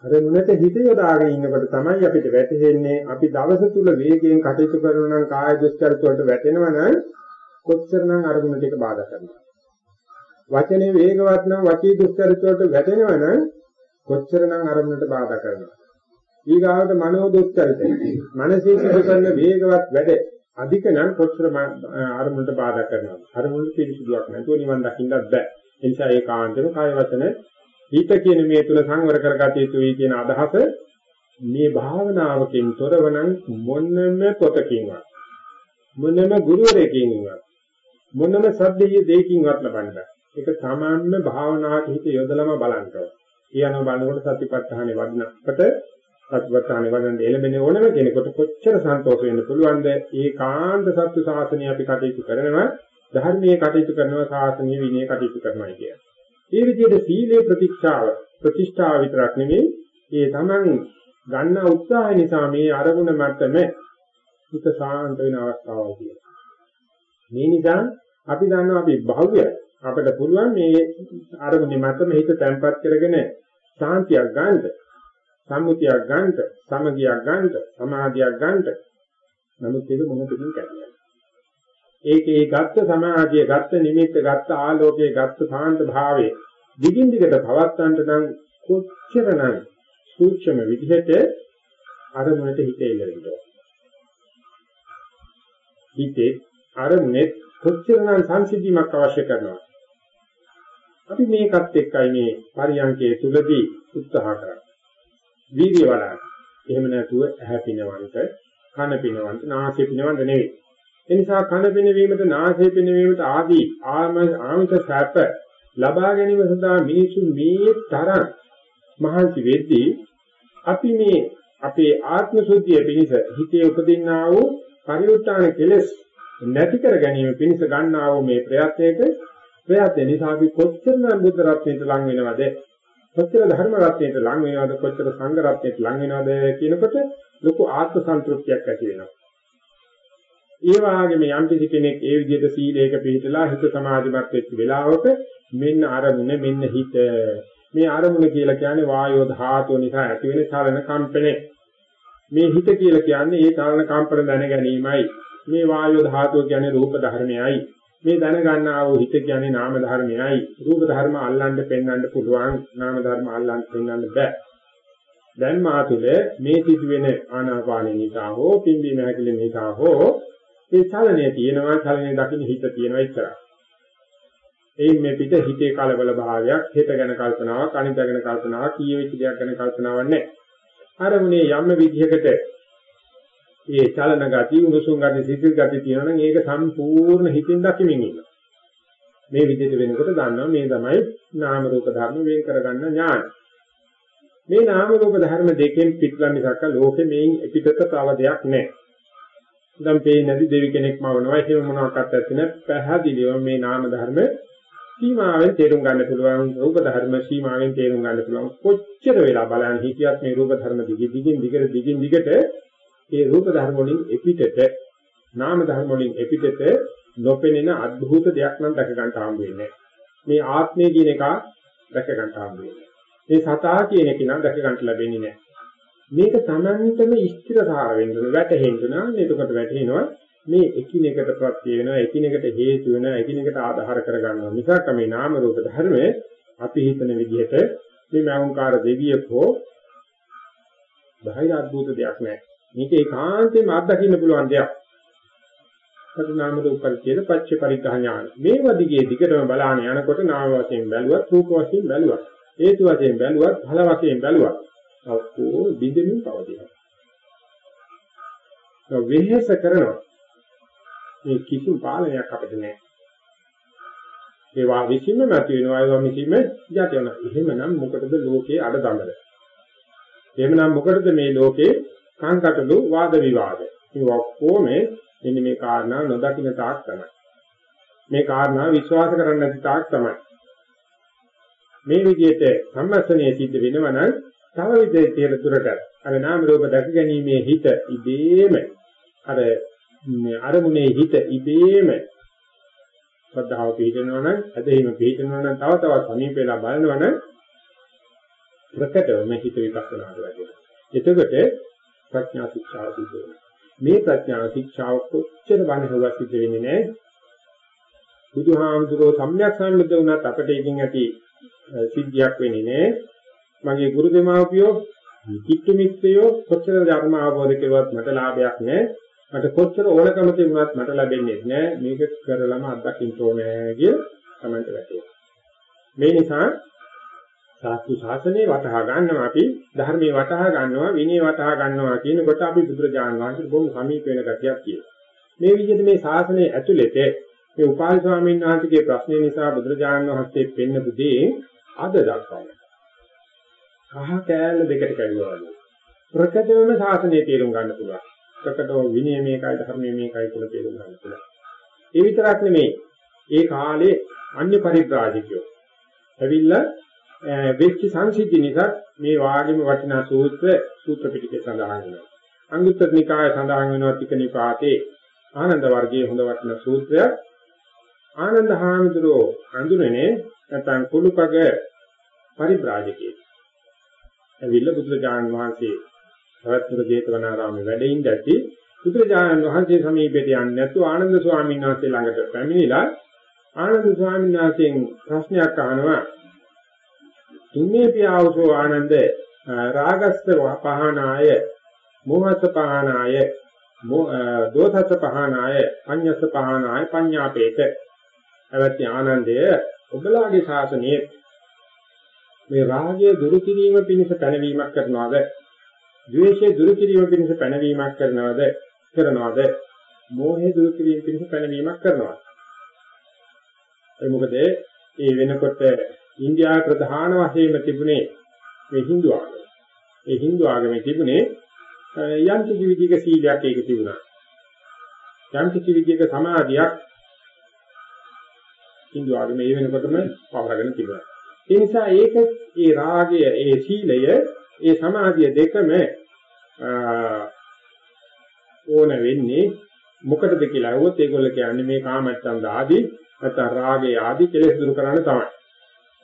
අර මුලට හිත යොදාගෙන ඉන්නකොට තමයි අපිට වැටහෙන්නේ අපි දවස තුල වේගයෙන් කටයුතු කරනවා නම් කාය දුස්චරිත වලට වැටෙනවනම් කොච්චරනම් අරමුණ ටික බාධා කරනවා. වචනේ වේගවත් නම් වචී දුස්චරිත වලට වැටෙනවනම් කොච්චරනම් අරමුණට බාධා කරනවා. ඊගාවට මනෝ දුක්චරිතය. මනසේ සිදු කරන වේගවත් වැඩ අධික නම් කොච්චර අරමුණට බාධා කරනවද? අරමුණට පිළිසුදුවක් නැතුව නිවන් දකින්නත් බෑ. ඒ නිසා ඒ කාන්තේම කාය වචන හිත කියන මේ තුල සංවර කරගත යුතුයි කියන අදහස මේ භාවනාවකින් තොරවනම් මොනම පොතකින්වත් මොනම ගුරුවරයෙකින්වත් මොනම සද්දයේ දෙයකින්වත් ලබන්න බෑ. ඒක සාමාන්‍ය භාවනාවට හිත යොදලම බලන්න ඕන. කියනවා බලනකොට සතිපට්ඨානෙ වඩනකොට සත්‍යවත්තානේ වඩන්න එළඹෙන ඕනම කෙනෙකුට කොච්චර සන්තෝෂ වෙන්න පුළුවන්ද ඒකාන්ත සත්‍ය ශාසනය අපි කටයුතු කරනවා ධර්මයේ කටයුතු කරනවා ශාසනීය විනය කටයුතු කරනවා කියන්නේ. මේ විදිහට සීලේ ප්‍රතික්ෂාව ප්‍රතිෂ්ඨාව විතරක් නෙමෙයි ඒ තමන් ගන්න උත්සාහය නිසා මේ අරමුණ මතම හිත සාන්ත වෙන අවස්ථාවක් තියෙනවා. මේ නිසා අපි දන්නවා අපි භව්‍ය අපිට පුළුවන් මේ අරමුණේ මතම හිත තැම්පත් කරගෙන ශාන්තියක් ගන්නට සම්මුතියක් ගන්නට, සමගියක් ගන්නට, සමාධියක් ගන්නට. නමුත් ඒක මොහොතකින් කැඩෙනවා. ඒකේ ගත්ත සමාධිය, ගත්ත නිමිත්ත, ගත්ත ආලෝකයේ, ගත්ත සාන්ත භාවයේ දිගින් දිගට පවත්වන්නට නම් කොච්චරනම් සූක්ෂම විදිහට අරමුණට හිතේ ඉඳලා හිතේ අරමුණේ කොච්චරනම් සංසිද්ධියක් අවශ්‍ය කරනවා. අපි මේකත් එක්කයි මේ පරියන්කේ තුලදී උත්සාහ කරන්නේ. වීර්ය වඩන්න. එහෙම නැතුව ඇහැ පිනවන්ට, කන පිනවන්ට, නාසය පිනවන්ට නෙවෙයි. ඒ නිසා කන පිනවීමට, නාසය පිනවීමට ආදී ආමිත සැප ලබා ගැනීම සඳහා මිනිසු මේ තරම් මහන්සි වෙද්දී අපි මේ අපේ ආත්ම සුද්ධිය පිණිස හිතේ උපදින්නා වූ පරිඋත්තාන කෙලෙස් නැති කර ගැනීම පිණිස ගන්නා වූ මේ ප්‍රයත්නයේට ප්‍රයත්න නිසා අපි කොච්චර බුද්ධ රත්නයට ලං වෙනවද කොච්චර ධර්ම රත්නයට ලං වෙනවද? කොච්චර සංඝ රත්නයට ලං වෙනවද කියනකොට ලොකු ආත්ම සන්තුෂ්ටියක් ඇති වෙනවා. ඒ වගේම යම් කිසි කෙනෙක් ඒ විදිහට සීලයක පිළිපදලා හිත සමාධිමත් වෙච්ච වෙලාවක මෙන්න අරමුණ මෙන්න හිත. මේ අරමුණ කියලා කියන්නේ වායෝ ධාතුව නිසා ඇති වෙන චලන කම්පනේ මේ හිත කියලා කියන්නේ ඒ චලන කම්පන දැන ගැනීමයි. මේ වායෝ ධාතුව කියන්නේ රූප ධර්මයයි. මේ දැනගන්නා වූ හිත කියන්නේ නාම ධර්මයයි. රූප ධර්ම අල්ලන්න පෙන්වන්න පුළුවන්. නාම ධර්ම අල්ලන්න පෙන්වන්න බෑ. දැන් මාතුලේ මේ සිදුවෙන ආනාපාන නිසා හෝ පිම්බීම හැකිලිම නිසා හෝ ඒ චලනයේ තියෙනවා. චලනයේ දකින්න හිත තියෙනවා ඉතරයි එයින් මේ පිට හිතේ කලබල භාවයක් හිත ගැන කල්පනාවක් අනිත් ගැන කල්පනාවක් කීවෙච්ච දෙයක් ගැන කල්පනාවක් නැහැ. අර මුනේ යම් විදිහකට ඒ චලන ගති, උණුසුම් ගති, සිසිල් ගති තියෙනවා නම් ඒක සම්පූර්ණ හිතින් දකිමින් ඉන්නවා. මේ විදිහට වෙනකොට දන්නවා මේ තමයි නාම රූප ධර්ම වෙන් කරගන්න ඥාන. මේ නාම රූප ධර්ම දෙකෙන් පිටලා මිසක් ලෝකෙ මේන් පිටත තව දෙයක් නැහැ. දැන් පේන්නේ නැති දෙවි කෙනෙක් මවනවා එහෙම මොනවාක්වත් නැත්නම් පැහැදිලිව මේ නාම ධර්ම සීමාවෙන් තේරුම් ගන්න පුළුවන් රූප ධර්ම සීමාවෙන් තේරුම් ගන්න පුළුවන් කොච්චර වෙලා බලන්න හිතියත් මේ රූප ධර්ම දිගින් දිගින් දිගට දිගින් දිගට ඒ රූප ධර්ම වලින් එපිටට නාම ධර්ම වලින් එපිටට නොපෙනෙන අద్භූත දෙයක් නම් දැක ගන්න හම්බ වෙන්නේ මේ ආත්මය කියන එක දැක ගන්න හම්බ වෙන්නේ මේ සතා කියන එක නම් දැක ගන්න ලැබෙන්නේ නැහැ. මේක තමන්ටම ස්ථිරතාව වෙන්න ඕන වැටහෙන්න නම් එතකොට වැටෙනවා මේ එකිනෙකට ප්‍රත්‍ය වෙනවා එකිනෙකට හේතු වෙනවා එකිනෙකට ආධාර කරගන්නවා. මිසක් මේ නාම රූප ධර්මයේ අපි හිතන විදිහට මේ මෞංකාර දෙවියෙක් හෝ බාහිර අද්භූත දෙයක් නෑ මේක ඒකාන්තයෙන්ම අත්දකින්න පුළුවන් දෙයක් පරිණාම රූප පරිච්ඡේද පච්ච පරිග්‍රහ ඥාන මේ වදිගේ දිගටම බලාන යනකොට නාම වශයෙන් බැලුවත් රූප වශයෙන් බැලුවත් හේතු වශයෙන් බැලුවත් ඵල වශයෙන් බැලුවත් ඔක්කොම බිඳෙමින් පවතිනවා වෙහෙස කරනවා මේ කිසිම පාලනයක් අපිට නැහැ. ඒවා විසින්ම නැති වෙනවා ඒවා විසින්ම යට වෙනවා. එහෙමනම් මොකටද ලෝකේ අඩදඹර? එහෙමනම් මොකටද මේ ලෝකේ කාංකටලු වාද විවාද? මේ ඔක්කොම මෙන්න මේ කාරණා නොදකින්න තාක් තමයි. මේ කාරණා විශ්වාස කරන්න නැති තාක් තමයි. මේ විදිහට සම්මස්තනයේ සිද්ධ වෙනවනම් තව විදිහේ තියෙන දුරට අර නාම රූප දැක ගැනීමේ හිත ඉබේම අර අරමුණේ හිත ඉබේම ශ්‍රද්ධාව පිළිගෙනවා නම් ඇදහිම පිළිගෙනවා නම් තව තවත් සමීප වෙලා බලනවා නම් ප්‍රකටවම හිත විපස්සනාට වැඩෙනවා. එතකොට ප්‍රඥා ශික්ෂාව සිද්ධ වෙනවා. මේ ප්‍රඥා ශික්ෂාව කොච්චර වනහුවක් සිද්ධ වෙන්නේ නැහැ. බුදුහාමුදුරෝ සම්‍යක් සම්බුද්ධ වුණත් අපට එකකින් ඇති සිද්ධියක් වෙන්නේ නැහැ. මගේ ගුරු දෙමාපියෝ කිත්තු මිත්‍රයෝ කොච්චර ධර්ම අවබෝධ කරුවත් මට ලාභයක් නැහැ. මට කොච්චර ඕනකම තිබුණත් මට ලැබෙන්නේ නැහැ මේක කරලම අත්දකින්න ඕනේ කිය කමෙන්ට් වැටේනවා මේ නිසා සාස්තු ශාසනය වටහා ගන්නවා. අපි ධර්මයේ වටහා ගන්නවා විනය වටහා ගන්නවා කියනකොට අපි බුදුරජාණන් වහන්සේ බොහොම සමීප වෙන ගතියක් කියනවා මේ විදිහට මේ ශාසනයේ ඇතුළත මේ උපාලි ස්වාමීන් වහන්සේගේ ප්‍රශ්නේ නිසා බුදුරජාණන් වහන්සේ පෙන්නපු දේ අද දක්වනවා කහ කෑල්ල දෙකට කැඩුවා වගේ. ප්‍රකටවම ශාසනය තේරුම් ගන්න පුළුවන්. ප්‍රකටව විනය මේකයි ධර්මයේ මේකයි කියලා තේරුම් ගන්න පුළුවන්. ඒ විතරක් නෙමෙයි. ඒ කාලේ අන්‍ය පරිබ්‍රාජිකයෝ ඇවිල්ලා වෙච්ච සංසිද්ධි නිසා මේ වාගේම වටිනා සූත්‍ර සූත්‍ර පිටකේ සඳහන් වෙනවා. අංගුත්තර නිකාය සඳහන් වෙනවා තික නිපාතේ ආනන්ද වර්ගයේ හොඳ වටිනා සූත්‍රයක්. ආනන්ද හාමුදුරුවෝ හඳුනන්නේ නැත්නම් කුළුපග පරිබ්‍රාජකයෙක්. ඇවිල්ලා බුදුරජාණන් වහන්සේ සවැත්නුර ජේතවනාරාමේ වැඩ ඉඳද්දී බුදුරජාණන් වහන්සේ සමීපයට යන්නේ නැතුව ආනන්ද ස්වාමීන් වහන්සේ ළඟට පැමිණිලා ආනන්ද ස්වාමීන් වහන්සේගෙන් ප්‍රශ්නයක් අහනවා තුන්නේ පියාවසෝ ආනන්ද රාගස්ස පහනාය මෝහස පහනාය දෝසස පහනාය පඤ්ඤස පහනාය පඤ්ඤාපේත. අවත්‍ය ආනන්දය ඔබලාගේ ශාසනයේ මේ රාගය දුරු කිරීම පිණිස පැනවීමක් කරනවාද? ද්වේෂය දුරු කිරීම පිණිස පැනවීමක් කරනවද? කරනවද? මෝහය දුරු කිරීම පිණිස පැනවීමක් කරනවද? ඒ මොකද? ඒ වෙනකොට ඉන්දියාවේ ප්‍රධාන වශයෙන්ම තිබුණේ මේ Hindu ආගම. ඒ Hindu ආගමේ තිබුණේ යම් කිසි විදිහක සීලයක් ඒක තිබුණා. යම් කිසි විදිහක සමාධියක් Hindu ආගමේ ඒ වෙනකොටම පවරගෙන තිබුණා. ඒ නිසා ඒක ඒ රාගය, ඒ සීලය ඒ සමාධිය දෙකම ඕන වෙන්නේ මොකටද කියලා අහුවොත් ඒගොල්ලෝ කියන්නේ මේ කාමච්ඡන්ද ආදී නැත්නම් රාගය ආදී කෙලෙස් දුරු කරන්න තමයි.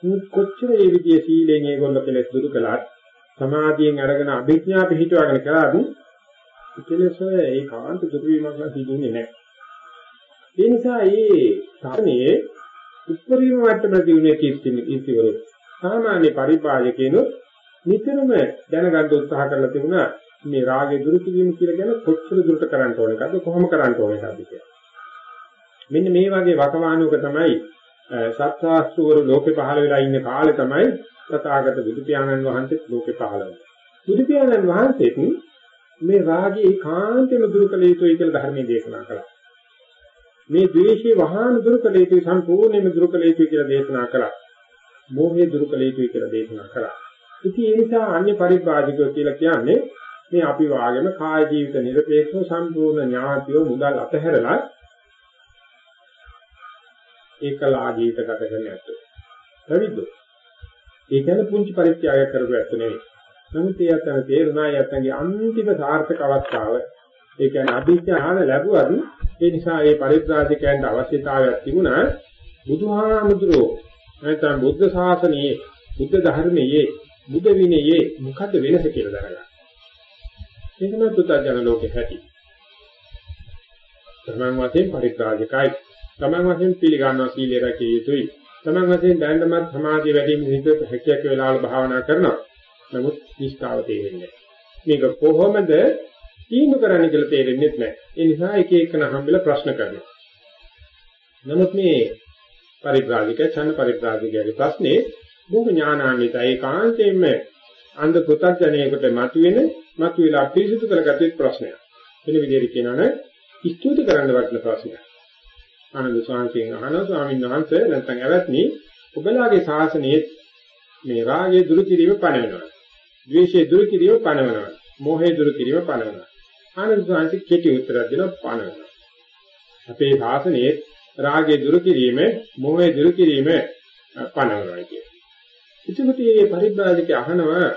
කොච්චර මේ විදියේ සීලෙන් ඒගොල්ලෝ කෙලෙස් දුරු කළාත් සමාධියෙන් අරගෙන අභිඥා පිහිටවගෙන කරාද කෙලෙස් ඔය ඒකාන්ත දුරු වීමක් නම් සිදුන්නේ නැහැ. ඒ නිසා මේ සාධනයේ උත්තරීම මට්ටමේ දිනුනේ කීර්තිවරු සාමාන්‍ය පරිපාලකයනොත් නිතරම දැනගන්න උත්සාහ කරලා තිබුණා මේ රාගය දුරු කිරීම කියලා කියන කොච්චර දුරට කරන්න ඕනකද කොහොම කරන්න ඕනකද කියලා. මෙන්න මේ වගේ වකවානුවක තමයි සත්‍යාස්තුවරු ලෝකේ පහළ වෙලා ඉන්න කාලේ තමයි තථාගත බුදු පියාණන් වහන්සේ ලෝකේ පහළ වුණේ. බුදු පියාණන් වහන්සේත් මේ රාගය ඒකාන්තයෙන්ම දුරු කළ යුතුයි කියලා ධර්මයේ දේශනා කළා. මේ ද්වේෂයේ වහාන දුරු කළ යුතුයි සම්පූර්ණයෙන්ම දුරු කළ යුතුයි කියලා දේශනා කළා. මෝහය දුරු කළ යුතුයි කියලා දේශනා කළා. ඉතින් ඒ නිසා අන්‍ය පරිබ්‍රාජකයෝ කියලා කියන්නේ මේ අපි වාගේම කාය ජීවිත නිරපේක්ෂව සම්පූර්ණ ඥාතියෝ මුදල් අතහැරලා ඒකලා ජීවිත ගත කරන ඇත්තෝ. පැවිද්දෝ. ඒ කියන්නේ පුංචි පරිත්‍යාගයක් කරපු ඇත්ත නෙවෙයි. නමුත් ඒ අතන තේරුණා යත්තන්ගේ අන්තිම සාර්ථක අවස්ථාව ඒ කියන්නේ අභිඥාන ලැබුවද ඒ නිසා ඒ පරිත්‍රාජකයන්ට අවශ්‍යතාවයක් තිබුණා බුදුහාමුදුරෝ නැත්නම් බුද්ධ ශාසනයේ බුද්ධ ධර්මයේ බුද්ධ විනයේ මොකද්ද වෙනස කියලා දැනගන්න. ඒක නම් පුතජන ලෝකේ ඇති. තමන් වශයෙන් පරිත්‍රාජකයි. තමන් වශයෙන් පිළිගන්නවා සීලය රැකිය යුතුයි. තමන් වශයෙන් දැනටමත් සමාධිය වැඩි වෙන හැකියාවක වෙලාවල භාවනා කරනවා. නමුත් නිෂ්ඨාව තේරෙන්නේ මේක කොහොමද තීන්දුව කරන්න කියලා තේරෙන්නේ නැහැ. ඒ නිසා එක එකන හම්බෙලා ප්‍රශ්න කරනවා. නමුත් මේ පරිබ්‍රාජික ඡන්ද පරිබ්‍රාජිකගේ ප්‍රශ්නේ බොහෝ ඥානාන්විත ඒකාන්තයෙන්ම අන්ධ පුතඥයෙකුට මතුවෙන මතුවලා පිළිසුදු කරගත්තේ ප්‍රශ්නයක්. වෙන විදිහට කියනවනේ ස්තුති කරන්න වටින ප්‍රශ්නයක්. ආනන්ද ස්වාමීන් අහනවා ස්වාමීන් වහන්සේ නැත්නම් ඇවැත්නි ඔබලාගේ ශාසනයේ මේ රාගය දුරු කිරීම පණවෙනවා. ද්වේෂය දුරු කිරීම පණවෙනවා. මෝහය දුරු කිරීම පණවෙනවා. ආනන්ද ස්වාමීන් කෙටි උත්තරයක් දෙනවා පණවෙනවා. අපේ ශාසනයේ රාගය දුරු කිරීම, මෝහය දුරු කිරීම පණවෙනවා කියන්නේ. එතකොට මේ පරිබ්‍රාජක අහනවා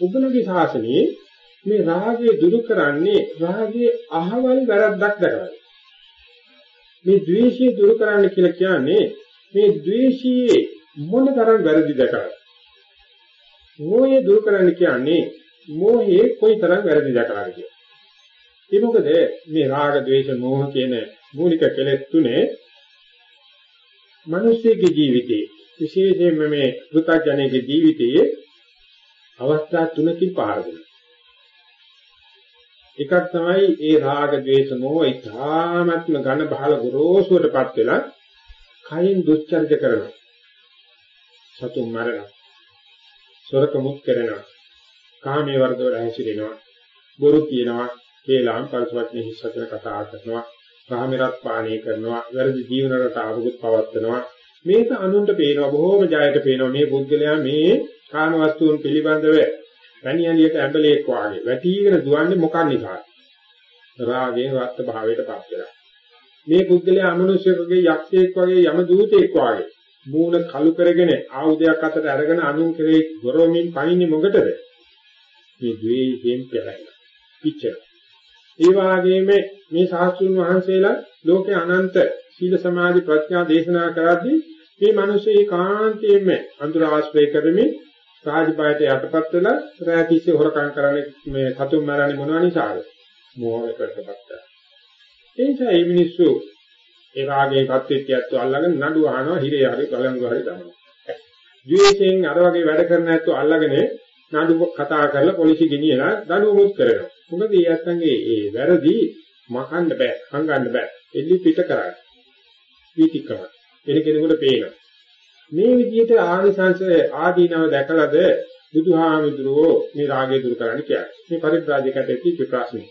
ඔබලගේ ශාසනයේ මේ රාගය දුරු කරන්නේ රාගයේ අහවල් වැරද්දක් දක්වනවා. මේ ද්වේෂය දුරු කරන්න කියලා කියන්නේ මේ ද්වේෂයේ මොන තරම් වැරදිද කරන්නේ. මෝහය දුරු කරන්න කියන්නේ මෝහයේ කොයි තරම් වැරදිද කරන්නේ කියලා. ඒ මොකද මේ රාග ද්වේෂ මෝහ කියන මූලික කෙලෙස් තුනේ මිනිස්සෙගේ ජීවිතේ විශේෂයෙන්ම මේ වෘතජනයේ ජීවිතයේ අවස්ථා තුනකින් පාර දෙනවා. එකක් තමයි ඒ රාග ద్వේෂ මොහ ඉතාමත්ම ඝන බහල ගොරෝසුවටපත් වෙලා කයින් දුස්චර්ය කරනවා. සතුන් මරනවා. සොරකමුත් කරනවා. කාමයේ වර්ධවල හැසිරෙනවා. බොරු කියනවා. කේලම් පරිසවත්නේ හිස්සතර කතා කරනවා. කාමරත් පානය කරනවා. වැරදි ජීවන රටාවකුත් පවත්වනවා. මේක අනුන්ට පේනවා බොහෝම ජයයට පේනවා මේ පුද්ගලයා මේ කාම වස්තුන් පිළිබඳව වැනි ඇලියට ඇඹලෙක් වාගේ වැටිගෙන දුවන්නේ මොකක් නිසාද? රාගයෙන් රත් භාවයට පත් වෙලා. මේ පුද්ගලයා අමනුෂ්‍යකගේ යක්ෂයෙක් වගේ යම දූතෙක් වාගේ මූණ කළු කරගෙන ආයුධයක් අතට අරගෙන අනුන් කෙරේ ගොරවමින් පයින්නේ මොකටද? මේ ද්වේෂයෙන් පෙරහැලා. පිච්චර. ඒ වගේම මේ සාස්ත්‍රුන් වහන්සේලා ලෝකේ අනන්ත සීල සමාධි ප්‍රඥා දේශනා කරද්දී මේ මිනිස්සු ඒකාන්තයෙන්ම අඳුර ආශ්‍රය කරමින් රාජබයට යටපත් වෙලා රාජිස්සේ හොරකම් කරන්නේ මේ සතුන් මරන්නේ මොනවා නිසාද? මෝහයකටපත් වෙලා. ඒ නිසා මේ මිනිස්සු ඒ රාගයේ කත්විත්‍යත්ව අල්ලගෙන නඩු අහනවා හිරේ හරි ගලංගු හරි දානවා. ද්වේෂයෙන් අර වගේ වැඩ කරන ඇත්තෝ අල්ලගෙන නඩු කතා කරලා පොලිසිය ගෙනියලා දඬුවමුත් කරනවා. මොකද මේ ඇත්තන්ගේ ඒ වැරදි මකන්න බෑ, හංගන්න බෑ. එල්ලි පිට කරන්නේ. වීතිකම. එන කෙනෙකුට පේනවා. මේ විදිහට ආනිසංස ආදීනව දැකලාද බුදුහාමුදුරුවෝ මේ රාගය දුරු කරන්න කියන්නේ. මේ පරිබ්‍රාජකයට ඇති ප්‍රශ්නේ.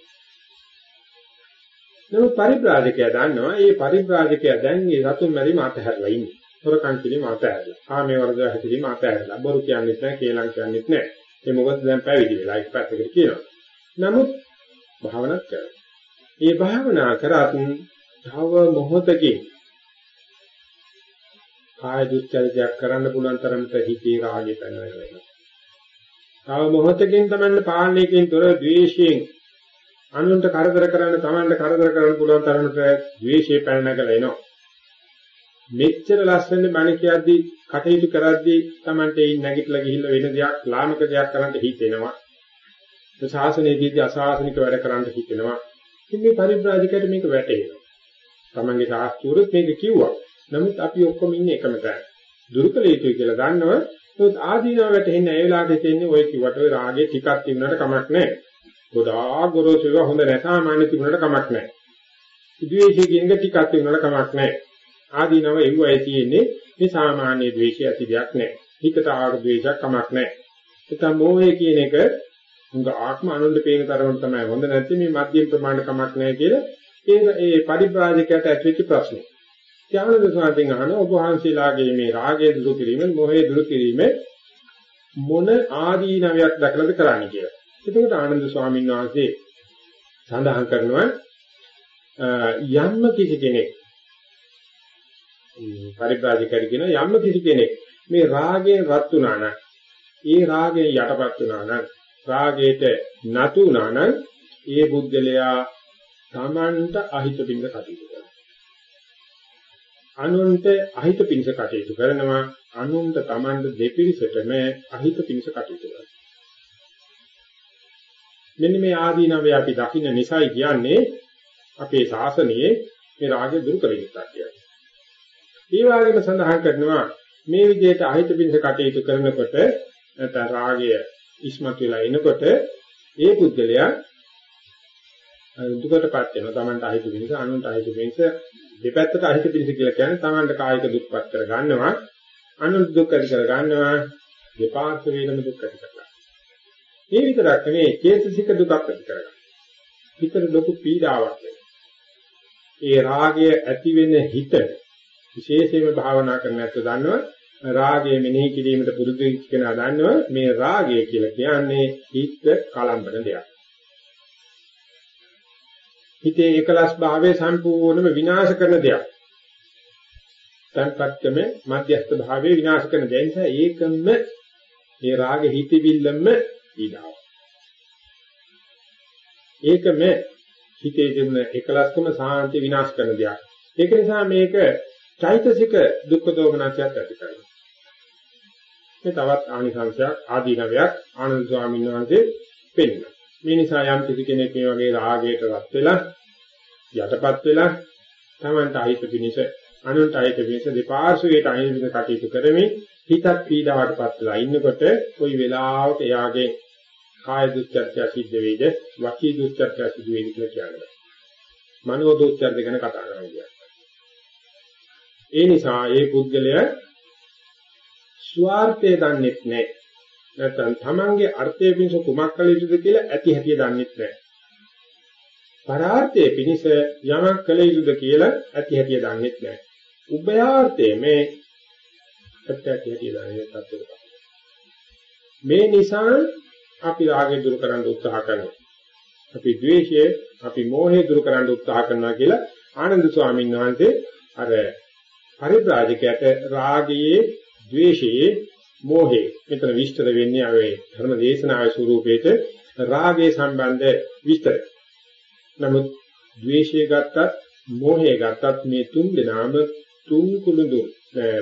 නමුත් පරිබ්‍රාජකයා දන්නවා මේ පරිබ්‍රාජකයා දැන් මේ රතුන් මැරි මාත හැරලා ඉන්නේ. හොරකම් කිරීම මාත හැරලා. ආමේ වර්ග හැදීම මාත හැරලා. බොරු කියන්නේත් නැහැ, කේලම් කියන්නේත් නැහැ. ඒ මොකද දැන් පැවිදි වෙලා එක් පැත්තකට කියනවා. නමුත් භාවනාවක් කරනවා. මේ භාවනා කරත් තව මොහොතකින් කාය දුස්චරිතයක් කරන්න පුළුවන් තරමට හිතේ රාගය පැනවෙනවා. තව මොහොතකින් තමයි පාලනයකින් තොර ද්වේෂයෙන් අනුන්ට කරදර කරන්න තමන්ට කරදර කරන්න පුළුවන් තරමට ද්වේෂය පැන නැගලා එනවා. මෙච්චර ලස්සන බණ කියද්දී කටයුතු කරද්දී තමන්ට ඒ නැගිටලා ගිහිල්ලා වෙන දෙයක් ලාමක දෙයක් කරන්න හිතෙනවා. ඒ ශාසනයේදී අශාසනික වැඩ කරන්න හිතෙනවා. ඉතින් මේ පරිබ්‍රාජකයට මේක වැටහෙනවා. තමන්ගේ සාස්ත්‍රුත් මේක කිව්වා. නමුත් අපි ඔක්කොම ඉන්නේ එකම තැන. දුරුකල යුතුයි කියලා ගන්නව. ඒත් ආදීනව වැටෙන්නේ ඒ වෙලාවට තියෙන්නේ ඔය කිව්වට ඔය රාගේ ටිකක් තිබුණාට කමක් නැහැ. ගොඩාක් ගොරෝසු ඒවා හොඳ නැසාමාන්‍ය තිබුණාට කමක් නැහැ. ද්වේෂයේ කියන ටිකක් තිබුණාට කමක් නැහැ. ආදීනව එව්වයි තියෙන්නේ මේ සාමාන්‍ය ද්වේෂය ඇති දෙයක් නැහැ. හිතට ආග ද්වේෂයක් කමක් නැහැ. ඒතම මොහේ කියන එක උඟ ආත්ම අනුන්ද පේන තරමට තමයි හොඳ නැති මේ මධ්‍යම ප්‍රමාණ කමක් නැහැ කියලා ඒ ඒ පරිබ්‍රාජකයට ඇතිවෙච්ච ප්‍රශ්නේ. ඥානද සාන්තින් අහන ඔබ වහන්සේලාගේ මේ රාගය දුරු කිරීම, මොහය දුරු කිරීම මොන ආදීනවයක් දක්වලාද කරන්නේ කියලා. එතකොට ආනන්ද ස්වාමීන් වහන්සේ සඳහන් කරනවා යම්ම කිසි කෙනෙක් පරිබ්‍රාජකයන් කියන යම්ම කිසි කෙනෙක් මේ රාගයෙන් රත් වුණා නම් ඒ රාගයෙන් යටපත් වුණා නම් රාගයට නතු වුණා නම් ඒ බුද්ධලයා තමන්ට අහිත බින්ද කටයුතු කරනවා. අනුන්ට අහිත පිණිස කටයුතු කරනවා අනුන්ට තමන්ට දෙපිරිසටම අහිත පිණිස කටයුතු කරනවා. මෙන්න මේ ආදීනවය අපි දකින්න නිසායි කියන්නේ අපේ ශාසනයේ මේ රාගය දුරු කරගත්තා කියන්නේ. ඒ වගේම සඳහන් කරනවා මේ විදිහට අහිත පිණිස කටයුතු කරනකොට නැත්නම් රාගය ඉස්මතු වෙලා එනකොට ඒ පුද්ගලයා දුකටපත් වෙනවා. Tamanට අහිත පිණිස, අනුන්ට අහිත පිණිස දෙපැත්තට අහිත පිණිස කියලා කියන්නේ Tamanට කායික දුක්පත් කර ගන්නවා, අනුන්ට දුක් ඇති කර ගන්නවා, දෙපාර්ශ්වයේම දුක් ඇති කරගන්නවා. මේ විතරක් නෙවෙයි චේතසික දුකක් ඇති කරගන්නවා. හිතට ලොකු පීඩාවක් වෙනවා. ඒ රාගය ඇති වෙන හිත විශේෂයෙන්ම භාවනා කරන්න නැත්නම් දන්නවා රාගය මෙනෙහි කිරීමට පුරුදු වෙච්ච කෙනා දන්නවා මේ රාගය කියලා කියන්නේ හිත කලම්බන දෙයක්. හිතේ එකලස් භාවය සම්පූර්ණයෙන්ම විනාශ කරන දෙයක්. සංකත්කම මධ්‍යස්ථ භාවය විනාශ කරන දෙය නිසා ඒකම මේ රාග හිතවිල්ලම ඊඩාව. ඒකම හිතේ තිබුණ එකලස්කම සාන්ති විනාශ කරන දෙයක්. ඒක නිසා මේක චෛතසික දුක්ඛ දෝමනසයක් ඇති කරනවා. මේ තවත් ආනිසංශයක් ආදීනවයක් ආනන්ද ස්වාමීන් වහන්සේ පෙන්නනවා. මේ නිසා යම් කිසි කෙනෙක් මේ වගේ රාගයට රත් වෙලා යටපත් වෙලා තමන්ට අහිත පිනිස අනුන්ට අහිත පිනිස දෙපාර්ශ්වයට අහිත පිනිස කටයුතු කරමින් හිතත් පීඩාවටපත් වෙලා ඉන්නකොට කොයි වෙලාවක එයාගේ කාය දුස්චර්ය සිද්ධ වෙයිද වාචී දුස්චර්ය සිද්ධ වෙයිද කියලා කියන්නේ. මනෝ දුස්චර්ය ගැන කතා කරනවා කියන්නේ. ඒ නිසා ඒ පුද්ගලයා ස්වార్థය දන්නේ නැහැ. නැත්නම් තමන්ගේ අර්ථය පිණිස කුමක් කළ යුතුද කියලා ඇති හැටි දන්නේ නැහැ. පරාර්ථයේ පිණිස යමක් කළ යුතුද කියලා ඇති හැටි දන්නේ නැහැ. උභයාර්ථයේ මේ ඇත්ත ඇති හැටි දන්නේ නැත්නම් මේ නිසා අපි රාගය දුරු කරන්න උත්සාහ කරනවා. අපි ද්වේෂය, අපි මෝහය දුරු කරන්න උත්සාහ කරනවා කියලා ආනන්ද ස්වාමීන් වහන්සේ අර පරිබ්‍රාජකයට රාගයේ, ද්වේෂයේ, මෝහේ මෙතන විස්තර වෙන්නේ අවේ ධර්ම දේශනාවේ ස්වරූපේට රාගයේ සම්බන්ධ විස්තර. නමුත් ද්වේෂය ගත්තත්, මෝහය ගත්තත් මේ තුන් දෙනාම තුන් කුළුඳු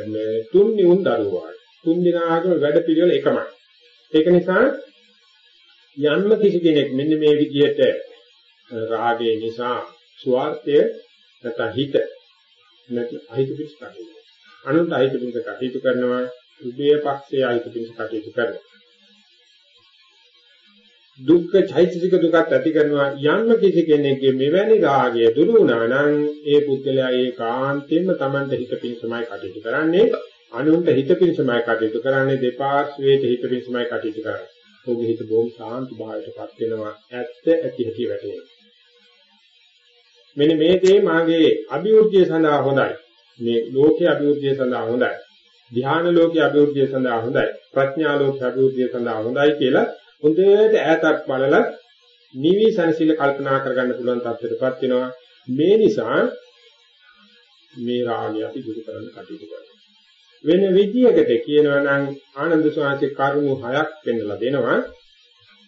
මේ තුන් නියුන් දරුවා. තුන් දෙනාගම වැඩ පිළිවෙල එකමයි. ඒක නිසා යන්න කිසි කෙනෙක් මෙන්න මේ විදිහට රාගය නිසා ස්වార్థය නැත්නම් හිත නැත්නම් අහිත පිට කටයුතු. අනුන්ට අහිත පිට කටයුතු කරනවා උදේ පක්ෂයේ අහිත පිට කටයුතු කරනවා. දුක්ඛ චෛතසික දුකත් ඇති කරනවා යන්න කිසි කෙනෙක්ගේ මෙවැනි රාගය දුරු වුණා නම් ඒ පුද්ගලයා ඒකාන්තයෙන්ම Tamante හිත පිණිසමයි කටයුතු කරන්නේ අනුන්ට හිත පිණිසමයි කටයුතු කරන්නේ දෙපාර්ශ්වයේ හිත පිණිසමයි කටයුතු කරන්නේ ඔහුගේ හිත බොහොම සාන්ත භාවයටපත් වෙනවා ඇත්ත ඇති හැටි වැටෙනවා මෙන්න මේ දේ මාගේ අභිවෘද්ධිය සඳහා හොඳයි. මේ ලෝකයේ අභිවෘද්ධිය සඳහා හොඳයි. ධ්‍යාන ලෝකයේ අභිවෘද්ධිය සඳහා හොඳයි. ප්‍රඥා ලෝකයේ අභිවෘද්ධිය සඳහා හොඳයි කියලා හොඳට ඈතක් බලලා නිවිසනසිල කල්පනා කරගන්න පුළුවන් තත්ත්වයටපත් වෙනවා. මේ නිසා මේ රාගය අපි දුරු කරන්න කටයුතු කරනවා. වෙන විදියකට කියනවා නම් ආනන්ද ස්වාමීන් කරුණු හයක් පෙන්වලා දෙනවා.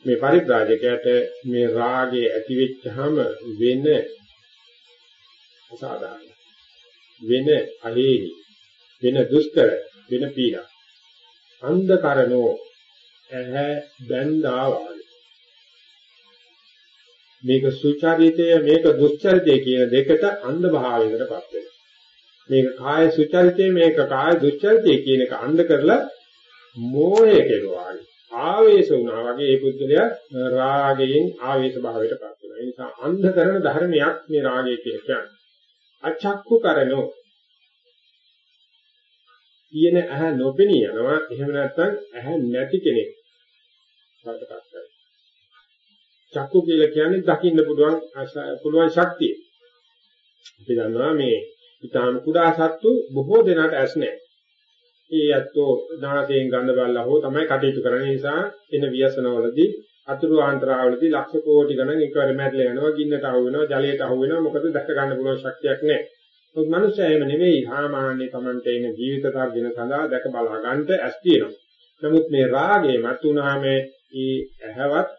මේ පරිබ්‍රාජකයට මේ රාගය ඇති වෙච්චහම වෙන අසාධාරණ වෙන අලේලි වෙන දුෂ්කර වෙන පීඩා. අන්ධකරණෝ ඇහැ බැඳා වාගේ මේක සුචරිතය මේක දුස්චරිතය කියන දෙකට අන්ධ භාවයකටපත් වෙනවා. මේක කාය සුචරිතය මේක කාය දුස්චරිතය කියන එක අන්ධ කරලා මෝහය කෙරුවා ආවේශ වුණා වගේ ඒ පුද්ගලයා රාගයෙන් ආවේශ භාවයටපත් වෙනවා. ඒ නිසා අන්ධ කරන ධර්මයක් මේ රාගය කියන්නේ. අචක්කු කරනෝ කියන ඇහැ නොපෙනී යනවා. එහෙම නැත්නම් ඇහැ නැති කෙනෙක් වඩපත් කරනවා. චක්කු කියලා කියන්නේ දකින්න පුළුවන් පුළුවන් ශක්තිය. අපි දන්නවා මේ ඊටාම කුඩා සත්තු බොහෝ දෙනාට ඇස් නැහැ. ඒ ඇත්තෝ නාසයෙන් ගඳ බලලා හෝ තමයි කටයුතු කරන නිසා එන ව්‍යසනවලදී අතුරු ආන්තරාවලදී ලක්ෂ කෝටි ගණන් එකවර මැරලා යනවා ගින්නට අහු වෙනවා ජලයට අහු වෙනවා මොකද දැක ගන්න පුළුවන් ශක්තියක් නැහැ. මොකද මිනිස්සයා එහෙම නෙවෙයි සාමාන්‍ය Tamante එන ජීවිත තර්ජන සඳහා දැක බලා ගන්නට ඇස් තියෙනවා. නමුත් මේ රාගේ මතුනාම ඒ ඇහවත්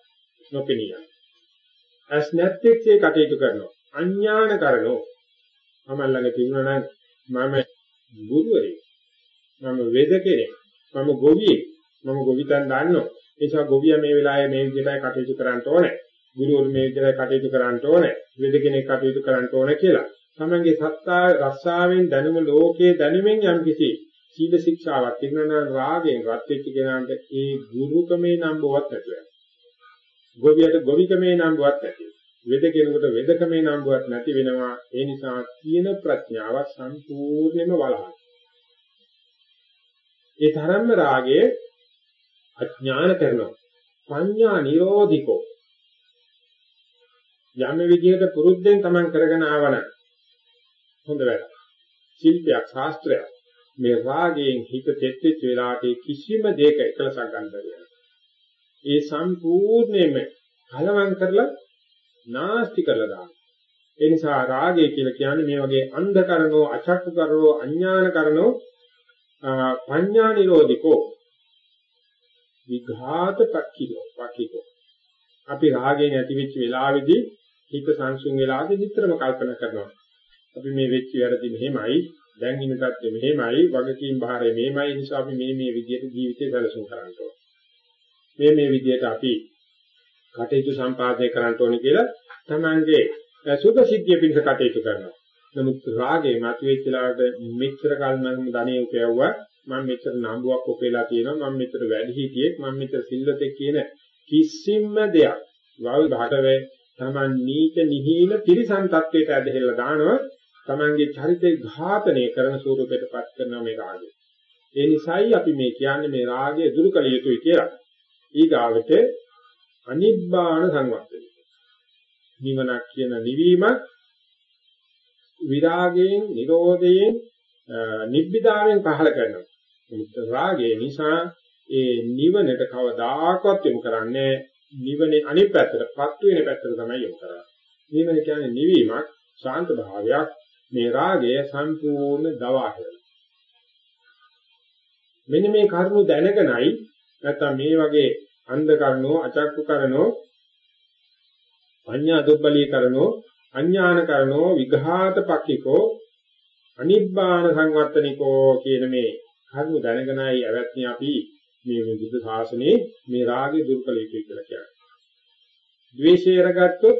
නොපෙනියන. ඇස් නැත්තේක් ඒ කටයුතු කරනවා. අඥාන කරනෝ. මම ළඟ තිබුණා නම් මම ගුරුවරයෙක්. මම වේද කෙනෙක්. මම ගොවියෙක්. මම ගොවිතැන් දන්නවා. ඒ නිසා ගොවියා මේ වෙලාවේ මේ විදිහටයි කටයුතු කරන්න ඕනේ. ගුරුවරු මේ විදිහටයි කටයුතු කරන්න ඕනේ. වේද කෙනෙක් කටයුතු කරන්න ඕනේ කියලා. තමන්ගේ සත්තා රස්සාවෙන් දැනුම ලෝකයේ දැනුමින් යම් කිසි සීල ශික්ෂාවක් තිබුණා නම් රාගයෙන් රත් වෙච්ච කෙනාට ඒ ගුරුකමේ නම් බවත් නැති වෙනවා. ගොවියට ගොවිකමේ නම් බවත් නැති වෙද කෙනෙකුට වෙදකමේ නම් බවත් නැති වෙනවා. ඒ නිසා තියෙන ප්‍රඥාව සම්පූර්ණයෙන්ම වලහා. ඒ තරම්ම රාගයේ අඥාන කරනවා. පඤ්ඤා නිරෝධිකෝ යම් විදිහකට පුරුද්දෙන් තමන් කරගෙන ආවන හොඳ වැඩ. ශිල්පයක් ශාස්ත්‍රයක් මේ රාගයෙන් හිත තෙත්වෙච්ච වෙලාවට කිසිම දෙයක එකලසක් ගන්න බැහැ. ඒ සම්පූර්ණයෙන්ම කලවම් කරලා නාස්ති කරලා දානවා. ඒ නිසා රාගය කියලා කියන්නේ මේ වගේ අන්ධකරණෝ අචක්කකරණෝ අඥානකරණෝ පඤ්ඤා නිරෝධිකෝ විඝාත පක්ඛිලෝ පක්ඛිකෝ අපි රාගයෙන් ඇති වෙච්ච වෙලාවේදී හිත සංසුන් වෙලාදී නිතරම කල්පනා කරනවා අපි මේ වෙච්ච වැරදි මෙහෙමයි දැන් ඉන්න තත්ත්වෙ මෙහෙමයි වගකීම් භාරය මෙහෙමයි. නිසා අපි මේ මේ විදිහට ජීවිතය සැලසුම් කරන්න ඕන. මේ මේ විදිහට අපි කටයුතු සම්පාදනය කරන්න ඕනේ කියලා තමන්ගේ සුභ සිද්ධිය පිණිස කටයුතු කරනවා. නමුත් රාගේ මතුවෙච්ච ලාට මෙච්චර කල් මම ධනෙ උපයවුවා මම මෙච්චර නම්බුවක් උපයලා තියෙනවා මම මෙච්චර වැඩි හිටියෙක් මම මෙච්චර සිල්වතෙක් කියන කිසිම දෙයක් වල් භාගවේ තමන් නීච නිහීන තිරිසන් තත්වයට ඇදහිලා දානවා. තමන්ගේ චරිතේ ඝාතනය කරන ස්වරූපයටපත් කරන මේ රාගය. ඒ නිසායි අපි මේ කියන්නේ මේ රාගය දුරු කළ යුතුයි කියලා. ඊගාවට අනිබ්බාන සංවත්තනය. නිවනක් කියන නිවීමක් විරාගයෙන්, නිරෝධයෙන්, නිබ්බිදාවෙන් පහල කරනවා. මුත් රාගය නිසා ඒ නිවනට කවදාකවත් යොමු කරන්නේ නිවනේ අනිත් පැත්තට, පත් වෙන පැත්තට තමයි යොමු කරන්නේ. නිවන කියන්නේ නිවීමක්, ශාන්ත භාවයක්. මේ රාගය සම්පූර්ණ දවාහය. මෙන්න මේ කරුණු දැනගෙනයි නැත්තම් මේ වගේ අන්ධ කරනෝ අචක්කු කරනෝ අඤ්ඤා දුබ්බලී කරනෝ අඥාන කරනෝ විඝාත පක්ඛිකෝ අනිබ්බාන සංවර්තනිකෝ කියන මේ කරුණු දැනගෙනයි ඇවැත්නි අපි මේ බුද්ධ ශාසනයේ මේ රාගය දුරු කළ යුතුයි කියලා කියන්නේ. ද්වේෂය රගත්තොත්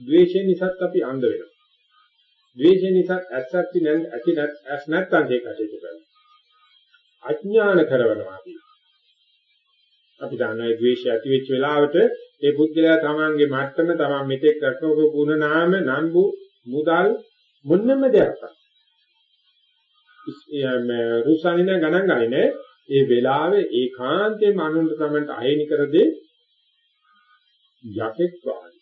ද්වේෂය නිසාත් අපි අන්ධ වෙනවා. ද්වේෂය නිසා ඇස්සක්ති නැත් ඇති නැත් ඇස් නැත්තන් ඒක කටයුතු කරනවා. අඥාන කරවනවා කියන්නේ අපි දන්නවා ඒ ද්වේෂය ඇති වෙච්ච වෙලාවට ඒ පුද්ගලයා තමන්ගේ මට්ටම තමන් මෙතෙක් කරකවපු ගුණ නාම නම්බු මුදල් මොන්නම දෙයක් නැහැ. රුසානින ගණන් ගන්නේ ඒ වෙලාවේ ඒකාන්තයෙන්ම අනුන්ට තමන්ට අහිමි කර දෙ යකෙක් වාගේ.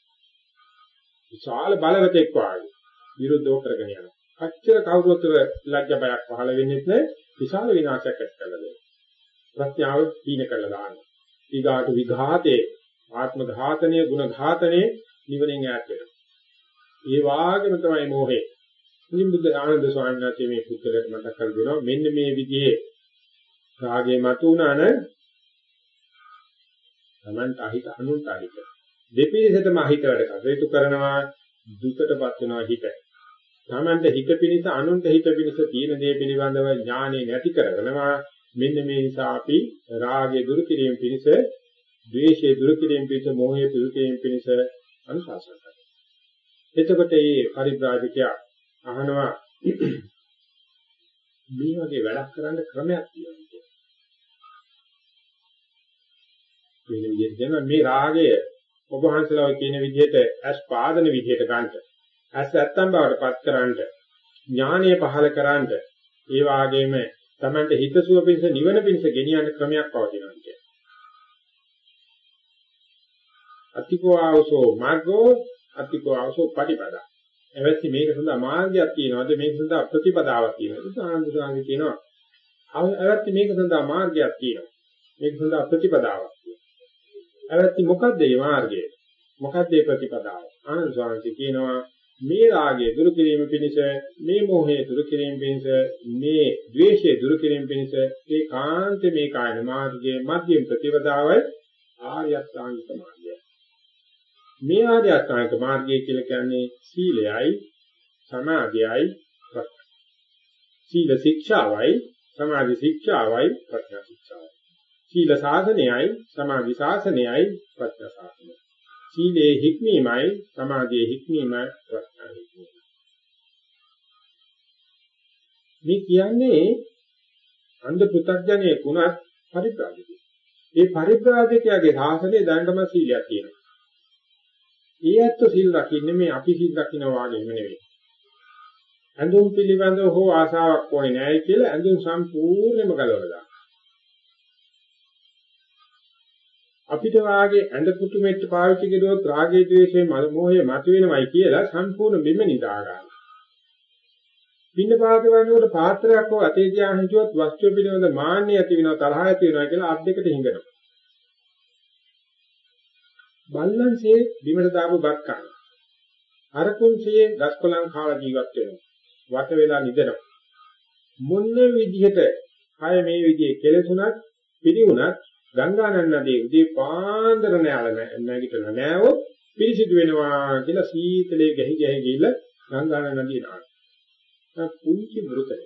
විශාල බලවතෙක් වාගේ විරුද්ධව කරගෙන යනවා. අච්චර කවුරුත් ලැජ්ජ බයක් පහළ වෙන්නේ නැහැ. විශාල විනාශයක් ඇති කරලා දෙනවා. ප්‍රඥාව තීන කරලා දානවා. ඊගාට විඝාතේ ආත්ම ඝාතනය ගුණ ඝාතනය නිවනෙන් ඈත් වෙනවා. ඒ වාගේම තමයි මෝහේ. ඉතින් බුද්ධ ආනන්ද ස්වාමීන් වහන්සේ මේ පුත්‍රයාට මතක් කර දෙනවා මෙන්න මේ විදිහේ රාගේ මතු වුණාන තමන්ට අහිත අනුන්ට අහිත දෙපිරිසටම අහිත වැඩ කටයුතු කරනවා දුකටපත් වෙනවා හිත. තමන්ට හිත පිණිස අනුන්ට හිත පිණිස තියෙන දේ පිළිබඳව ඥානෙ නැති කරගෙනවා මෙන්න මේ නිසා අපි රාගය දුරු කිරීම පිණිස, ද්වේෂය දුරු කිරීම පිණිස, මෝහය දුරු කිරීම පිණිස අනුශාසන කරනවා. එතකොට මේ පරිබ්‍රාජකයා අහනවා මේ වගේ වැඩක් කරන්න ක්‍රමයක් තියෙනවා. මේ විදිහට මේ රාගය ඔබ වහන්සේලා කියන විදිහට ඇස් පාදන විදිහට ගන්නට ඇස් නැත්තම් බවට පත් කරන්නට ඥානය පහල කරන්නට ඒ වාගේම Tamante හිතසුව පිණිස නිවන පිණිස ගෙනියන්න ක්‍රමයක් පවතිනවා කියන්නේ. අතිකෝ ආවසෝ මාර්ගෝ අතිකෝ ආවසෝ පටිපදා. එවැත්ති මේක සඳහා මාර්ගයක් තියෙනවද? මේක සඳහා ප්‍රතිපදාවක් තියෙනවද? සාන්දුසාංගි කියනවා. එවැත්ති මේක සඳහා මාර්ගයක් තියෙනවා. මේක සඳහා ප්‍රතිපදාවක් තියෙනවා. එවැත්ති මොකද්ද මේ මාර්ගය? මොකද්ද මේ ප්‍රතිපදාව? ආනන්ද ස්වාමීන් කියනවා මේ රාගය දුරු කිරීම පිණිස මේ මොහය දුරු කිරීම පිණිස මේ ද්වේෂය දුරු කිරීම පිණිස ඒ කාන්ත මේ කායන මාර්ගයේ මධ්‍යම ප්‍රතිපදාවයි ආර්ය අෂ්ටාංගික මාර්ගය. මේ ආර්ය අෂ්ටාංගික මාර්ගය කියලා කියන්නේ සීලයයි සමාධියයි සීල ශික්ෂාවයි සමාධි ශික්ෂාවයි ප්‍රඥා ශික්ෂාවයි. සීල සාධනයයි සමාධි ශාසනයයි ප්‍රඥා ශාසනයයි සීලේ හික්මීමයි සමාධියේ හික්මීමයි ප්‍රඥා හික්මීමයි. මේ කියන්නේ අන්ධ පුතග්ජනේ කුණත් පරිත්‍රාජකයි. ඒ පරිත්‍රාජකයාගේ සාසනයේ දඬම සීලයක් තියෙනවා. ඒ ඇත්ත සීල් රකින්නේ මේ අපි සීල් රකින්න වාගේම නෙවෙයි. ඇඳුම් පිළිබඳව හෝ ආසාවක් ඕනේ නැහැ කියලා ඇඳුම් සම්පූර්ණයෙන්ම ගලවලා අපිට වාගේ ඇඳ පුතු මෙට්ට පාවිච්චි කළොත් රාගයේ ද්වේෂයේ මොහේ මතුවෙනවයි කියලා සම්පූර්ණ බිම නිදා ගන්න. පින්න පාත වන්නකොට පාත්‍රයක් හෝ අතේ තියා හිටියොත් වස්තුව පිළිබඳ මාන්නය ඇති වෙනවා තරහ ඇති වෙනවා කියලා අත් දෙකට හිඟනවා. බල්ලන්සේ බිමට දාපු බත් කන. අරකුන්සේ ගස්කොලන් කාලා ජීවත් වෙනවා. වට වෙලා නිදනවා. මොන විදිහට කය මේ විදිහේ කෙලසුණත් පිළිුණත් ගංගානන් නදී උදේ පාන්දර නෑල නැගිටලා නෑවොත් පිරිසිදු වෙනවා කියලා සීතලේ ගැහි ගැහි ගිහලා ගංගානන් නදී නාන. පුංචි මෘතය.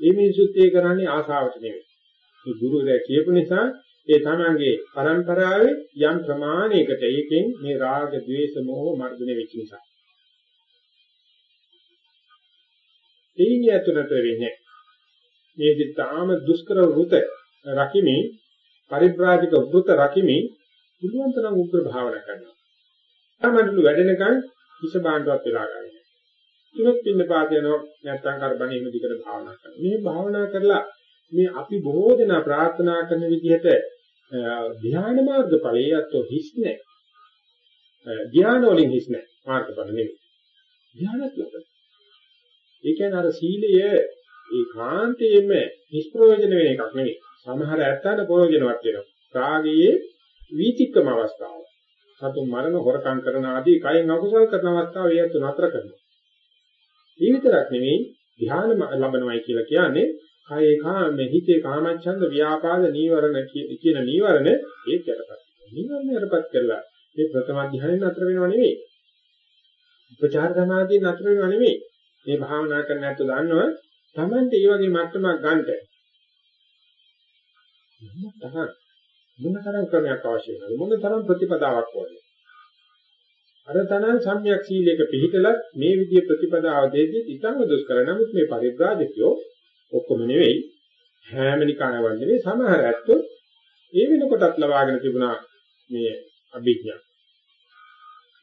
මේ මිනිසුත් ඒ කරන්නේ ආසාවට නෙවෙයි. ඒ ගුරුවරයා කියපු නිසා ඒ තමන්ගේ පරම්පරාවේ යම් ප්‍රමාණයකට ඒකෙන් මේ රාග, ద్వේෂ, මෝහ මර්ධනය වෙච්ච නිසා. ඒනිය තුනට වෙන්නේ මේ දිතාම දුෂ්කර වෘතය රකිමින් පරිබ්‍රාජික වෘත රකිමින් පුළුවන් තරම් උග්‍ර භාවනා කරනවා. තමන්ලු වැඩෙනකන් හිස බාණ්ඩවත් වෙලා ගන්නවා. ඉවත් පින්න පාද යනවා නැත්නම් කරබණීම දිකට භාවනා කරනවා. මේ භාවනා කරලා මේ අපි බොහෝ දෙනා ප්‍රාර්ථනා කරන විදිහට ධ්‍යාන මාර්ග ඵලයේත් හිස් නැහැ. ධ්‍යාන වලින් හිස් නැහැ. මාර්ගඵල නෙවෙයි. ධ්‍යානත් ලබන. ඒ කියන්නේ අර සීලය ඒකාන්තයෙන්ම නිෂ්ප්‍රයෝජන වෙන එකක් නෙවෙයි. සමහර ඇත්තට ප්‍රයෝජනවත් වෙනවා. රාගයේ වීතික්කම අවස්ථාව. සතුන් මරණ හොරකම් කරන ආදී කයෙන් අකුසල් කරන අවස්ථාව ඒත් නතර කරනවා. මේ විතරක් නෙවෙයි ධ්‍යාන ලැබනවයි කියලා කියන්නේ කයේ කාම හිතේ කාමච්ඡන්ද ව්‍යාපාද නීවරණ කියන නීවරණ ඒත් යටපත්. නීවරණ යටපත් කරලා මේ ප්‍රථම ධ්‍යානෙන් නතර වෙනව නෙවෙයි. උපචාර සමාධියෙන් නතර වෙනව නෙවෙයි. මේ භාවනා කරන්න නැත්නම් දන්නව Tamante මේ වගේ මට්ටමක් ගන්නට මොන තරම් මොන තරම් ක්‍රමයක් අවශ්‍ය වෙනවද? මොන තරම් ප්‍රතිපදාවක් ඕනේ? අර තනන් සම්‍යක් සීලයක පිළිතලත් මේ විදිය ප්‍රතිපදාව දෙදී ඊටම දුෂ්කර. නමුත් මේ පරිබ්‍රාජකයෝ ඔක්කොම නෙවෙයි හැම නිකායවන් නෙවෙයි සමහර ඇත්තෝ ඒ වෙනකොටත් ලබාගෙන තිබුණා මේ අභිඥා.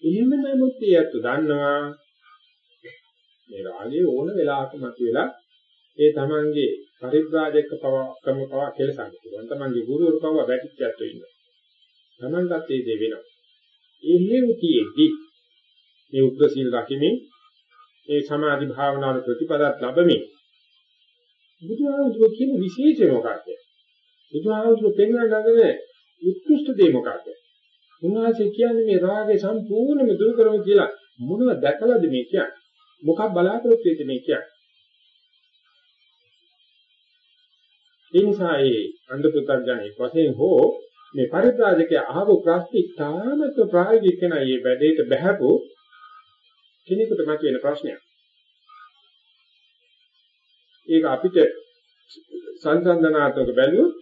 එහෙම නමුත් ඒ ඇත්තෝ දන්නවා. මේ රාගයේ ඕන වෙලාවක මතුවෙලා ඒ තමන්ගේ පරිබ්‍රාජක පව ක්‍රම පව කෙලසන්න පුළුවන්. තමන්ගේ ගුරුවරු පව වැටිච්චත් වෙනවා. තමන්ටත් ඒ දේ වෙනවා. ඒ හේතුයේදී මේ උග්‍ර සීල් රකිමින් ඒ සමාධි භාවනාවල ප්‍රතිපදාත් ලැබෙමින් බුදුහාමුදුරුවෝ කියන විශේෂය මොකක්ද? බුදුහාමුදුරුවෝ පෙන්වන ළඟනේ උත්කෘෂ්ඨ දේ මොකක්ද? උන්වහන්සේ කියන්නේ මේ රාගය සම්පූර්ණයෙන්ම දුරු කරමු කියලා මොනවද දැකලාද මේ කියන්නේ? මොකක් බලාපොරොත්තු වෙච්ච මේ කියන්නේ? ඒ නිසා ඒ අන්ධ පුත්‍රයන්ගේ වශයෙන් හෝ මේ පරිත්‍රාජකයා අහපු ප්‍රශ්න ඉතාමත් ප්‍රායෝගික කෙනා මේ වැඩේට බහැපු කෙනෙකුට මතුවෙන ප්‍රශ්නයක්. ඒක අපිට සංසන්දනාත්මක බැලුවොත්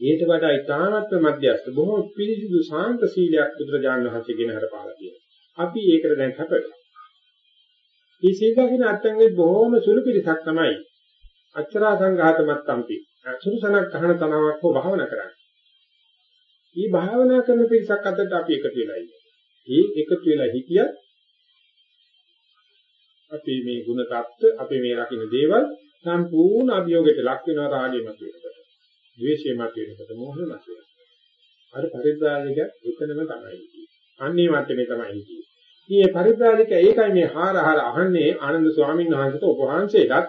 ඊට වඩා ඉතාමත්ම මධ්‍යස්ථ බොහෝ පිළිසිදු සාන්ත සීලයක් බුදුරජාණන් වහන්සේ ගෙන හරපාලා තියෙනවා. අපි ඒකට දැන් කැපවෙනවා. මේ සීල දකින්න අත්ංගෙත් බොහෝම සුළු පිළිසක් තමයි අච්චරා සංඝාතමත් තම්පි සුරුසනක් අහන තනාවක් හෝ භාවනා කරන්නේ. මේ භාවනා කරන පිරිසක් අතරට අපි එකතු වෙලා ඉන්නේ. මේ එකතු වෙලා හිටියත් අපි මේ ಗುಣ taත්ත්ව අපි මේ රකින්න දේවල් සම්පූර්ණ අභියෝගයට ලක් වෙනවා රාගය මත වෙනකොට. ද්වේෂය මත වෙනකොට මෝහය මත වෙනකොට. අර පරිද්දාලික එතනම තමයි. අන්නේ මතනේ තමයි. මේ පරිබ්‍රාජක ඒකයි මේ හාර හාර අහන්නේ ආනන්ද ස්වාමීන් වහන්සේට ඔබ වහන්සේටත්